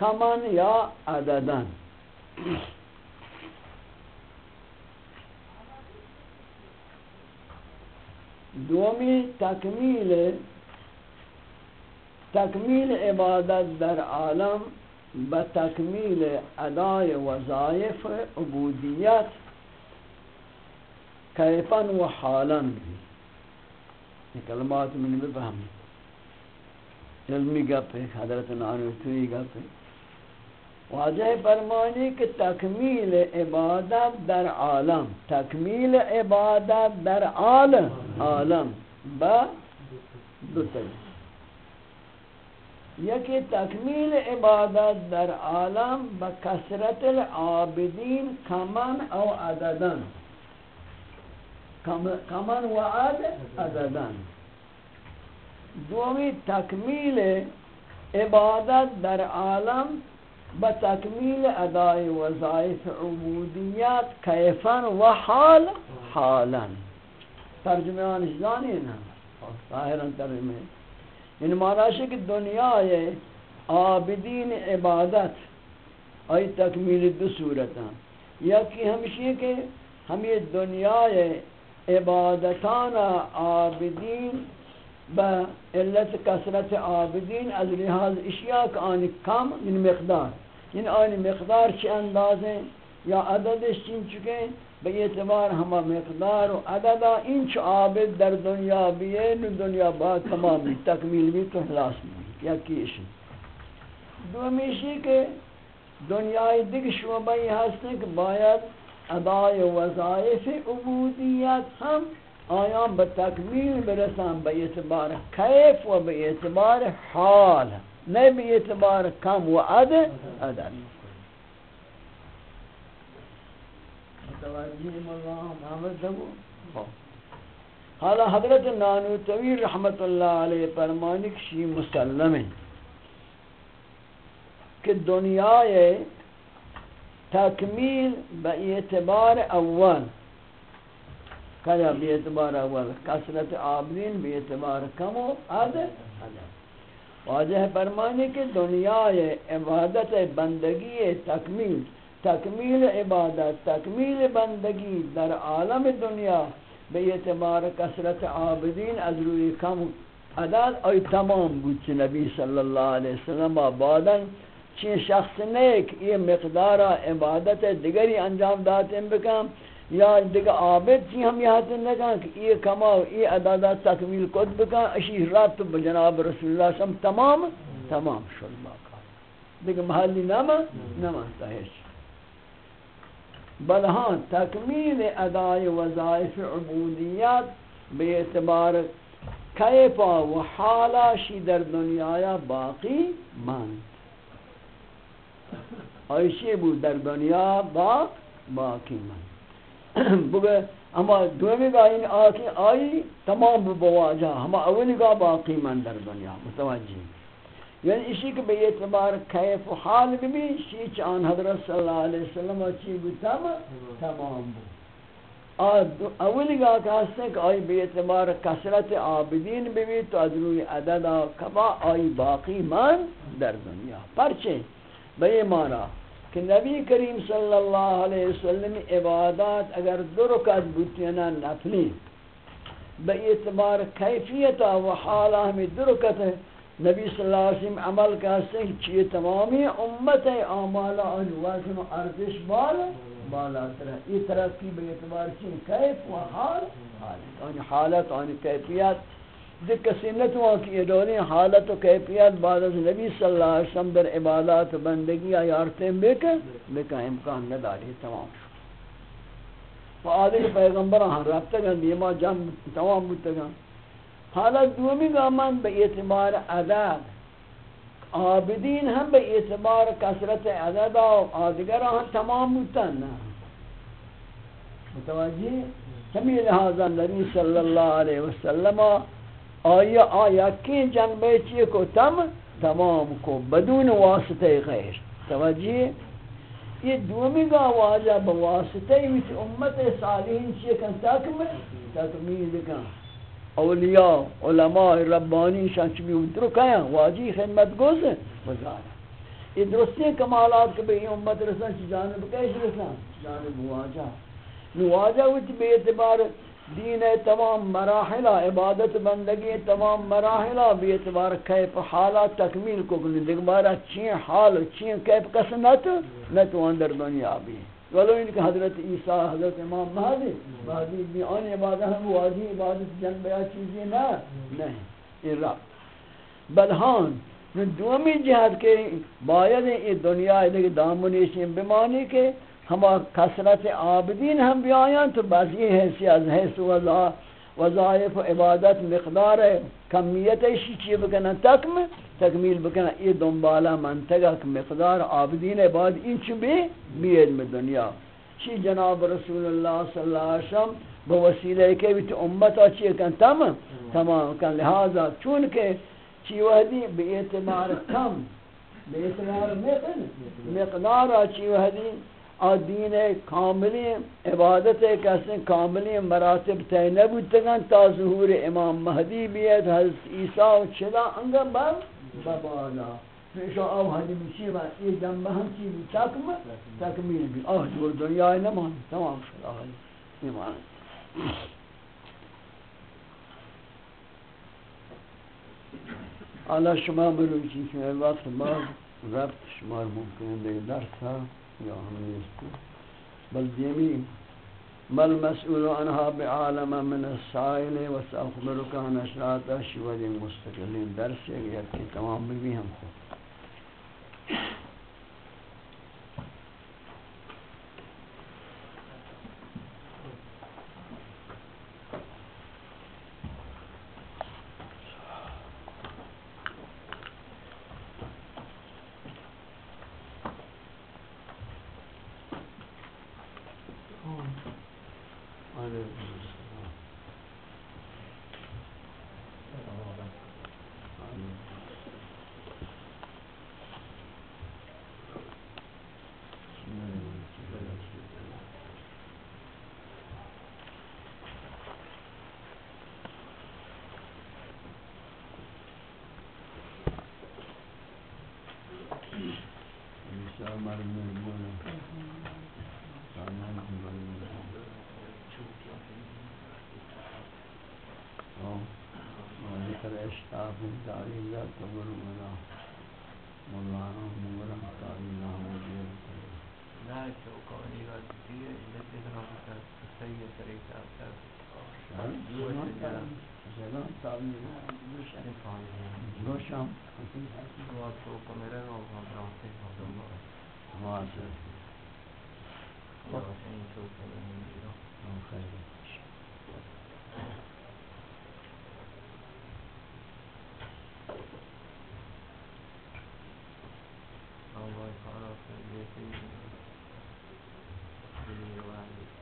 کمن یا عددن دومی تکمیل تکمیل عبادت در عالم به تکمیل ادای وظایف عبودیت کیفن و حالن. بھی یہ کلمات من بفهم علمی گپ ہے حضرت نانوتوی گپ ہے واضح فرمانی کہ تکمیل عبادت در عالم، تکمیل عبادت در عالم عالم با دو تجھ یکی تکمیل عبادت در عالم با کسرت العابدین کمن او عددن. کمن و عد عددن. دومی تکمیل عبادت در عالم با تکمیل ادای وظائف عبودیت کیفن و حال حالا ترجمه آنش دانی نا ظاهرا ترجمه. این معنی ہے کہ دنیای عابدین عبادت آئی تکمیل دو صورتاں۔ یکی ہمشی کہ ہم یہ دنیای عبادتان عابدین با علت کسرت عابدین، از لحاظ اشیاء کا آنی کم ان یعنی مقدار۔ ان آنی مقدار چی اندازیں یا عددش چین چکے به اعتبار همه مقدار و عدد این چه عابد در دنیا بیه نو دنیا با تمامی تکمیل بی تو خلاص بی یکیش دومیشی که دنیای دیگه شما هستن که باید ادای وظایف عبودیت هم آیان به تکمیل برسن به اعتبار کیف و به اعتبار حال۔ نه به اعتبار کم و عدد عدد۔ حالا حضرت نانوتوی رحمت اللہ علیہ فرمانک شی مسلم ہے کہ دنیا تکمیل با اعتبار اول کیا بی اعتبار اول کسرت عابدین بی اعتبار کم و عدد. واجہ فرمانی کہ دنیا عبادت بندگی تکمیل تکمیل عبادت، تکمیل بندگی در عالم دنیا به اعتبار کثرت عابدین از روی کم عدد ای تمام بود چه نبی صلی اللہ علیہ وسلم بعدا چه شخص نیک یہ مقدار عبادت دیگری انجام داتیں بکم یا دیگه عابد چی ہم یہاں تن نکن کہ یہ کما یہ عدادہ تکمیل کد بکن. اشی رات بجناب رسول اللہ صلی اللہ علیہ وسلم تمام تمام شد باقا دیگه محلی نما نما تاہش بل ہاں تکمیل ادائی وظائف عبودیت بے اعتبار کیفا و حالا شی در دنیا باقی ماند. آئیشی بود در دنیا باق باقی ماند. بگه اما دومی گاه این آکی آئی تمام بواجہ ہما اولی گاه باقی من در دنیا. متوجہ یعنی اسی کے بے اعتبار کیف و حال بھی شیچ آن حضرت صلی اللہ علیہ وسلم چی بھی تمام بو اولی گاہ گاه کہاستے کہ آئی بے اعتبار کسرت عابدین بھی تو ادروی عدد کبا آئی باقی من در دنیا. پرچے بے مانا کہ نبی کریم صلی اللہ علیہ وسلم عبادات اگر دو رکعت بوتینا نفلی. بے اعتبار کیفیت و حالہ میں دو رکعت نبی صلی اللہ علیہ وسلم عمل کہتے ہیں چیئے تمامی امت اعمالا ان وزن و ارزش بالا بالا طرح یہ طرح کی بے اعتبار چین کیف و حال؟ حالت۔ حالت، آنی کیفیت۔ دیکھ کسی نتوان کی ادونی حالت و کیفیت بعد از نبی صلی اللہ علیہ وسلم در عبادات و بندگی آیارتیں بکن لیکن امکان نداری تمام شو و آدھر پیغمبر ہاں رابطہ گا دیما جم تمام بودتا گا حالت دومی گا من بے اعتبار عدد عابدین ہم بے اعتبار کسرت عدد و آدگر ہاں تمام بودتا نا متوجہ ہمیں لہذا نبی صلی اللہ علیہ وسلم آیا آیا کی جنبے چیئے کو تم تمام کو، بدون واسطہ غیر. توجہ یہ دومی گا واجہ بواسطہ ویچ امت صالحین چیئے کن تکمل تکمیل کن اولیاء، علماء ربانی شانچمی ادرو کیا واجی خدمت گوز وزارہ یہ درستی کمالات کے بے امت رسان چی جانب کیش رسان جانب واجہ نواجہ ویچ بے اعتبار دین تمام مراحل، عبادت بندگی تمام مراحل بی اعتبار کیف حالات تکمیل کو کنی دیکھ بارا چین حال چین کیف کس نت نت اندر دنیا بھی ولو ان کہ حضرت عیسیٰ، حضرت امام مہدی مہدی بھی آن عبادت ہم واجی عبادت جن بیا چیزیں نہ نہیں یہ رب بلہان دومی جہد کے باید یہ دنیا دیکھ دامنیشن بمانی کے ہما کسرت عابدین ہم بھی آیاں تو بس یہ حیثی از حیث وظائف و عبادت مقدار کمیت ایشی چی بکنا تکم تکمیل بکنا یہ دنبالا منتگا مقدار عابدین عباد این چو بھی بھی علم دنیا. چی جناب رسول اللہ صلی اللہ علیہ وسلم بوسیلہ کے بھی تو امتا چی کن؟ تم تمام کن. لہذا چونکہ چی وحدی؟ بی اعتبار کم. بی اعتبار مقدار چی وحدی؟ دین کاملی عبادت کسی کاملی مراتب تے نبوتگن تا ظہور امام مہدی بیت حضرت عیسیٰ و چلا انگا بل ببالا۔ پیشا او حدی بچی با یہ جنبہ ہم چی بھی تکم تکمیل بھی آہ جور دنیا نمان تمام شد آہ ایمان. اللہ شما مروچی کہ وقت بعد ربط شمار ممکن ہے درس ہے یا ہم نے اس کو۔ بل دیمی بل مسئول عنها بعالم من السائل و سأخبرك عن اشرات شوال مستقلین۔ درس ہے کہ تمام بھی ہم خود۔ تو مولانا مولانا تعالی نام نه چوکانی را دیگه لکه را بکر سید طریقه افتر زلان تعبیر گوشم و تو کمیره رو هم راسته هم واسه یا این چوکه به هم بیرون خیلی الله تعالی خیلی فاقتی کنی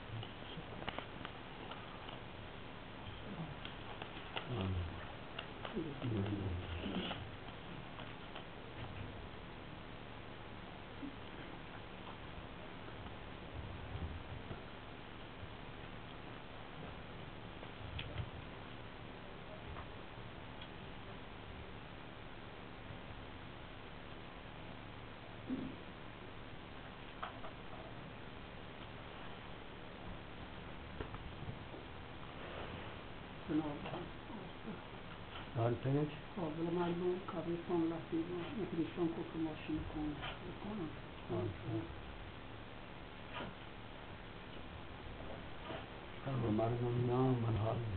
حال پیش قابل معلوم قبرستان رفتی اتریشان کو که ماشین کن همه مردم نام من حال دراوی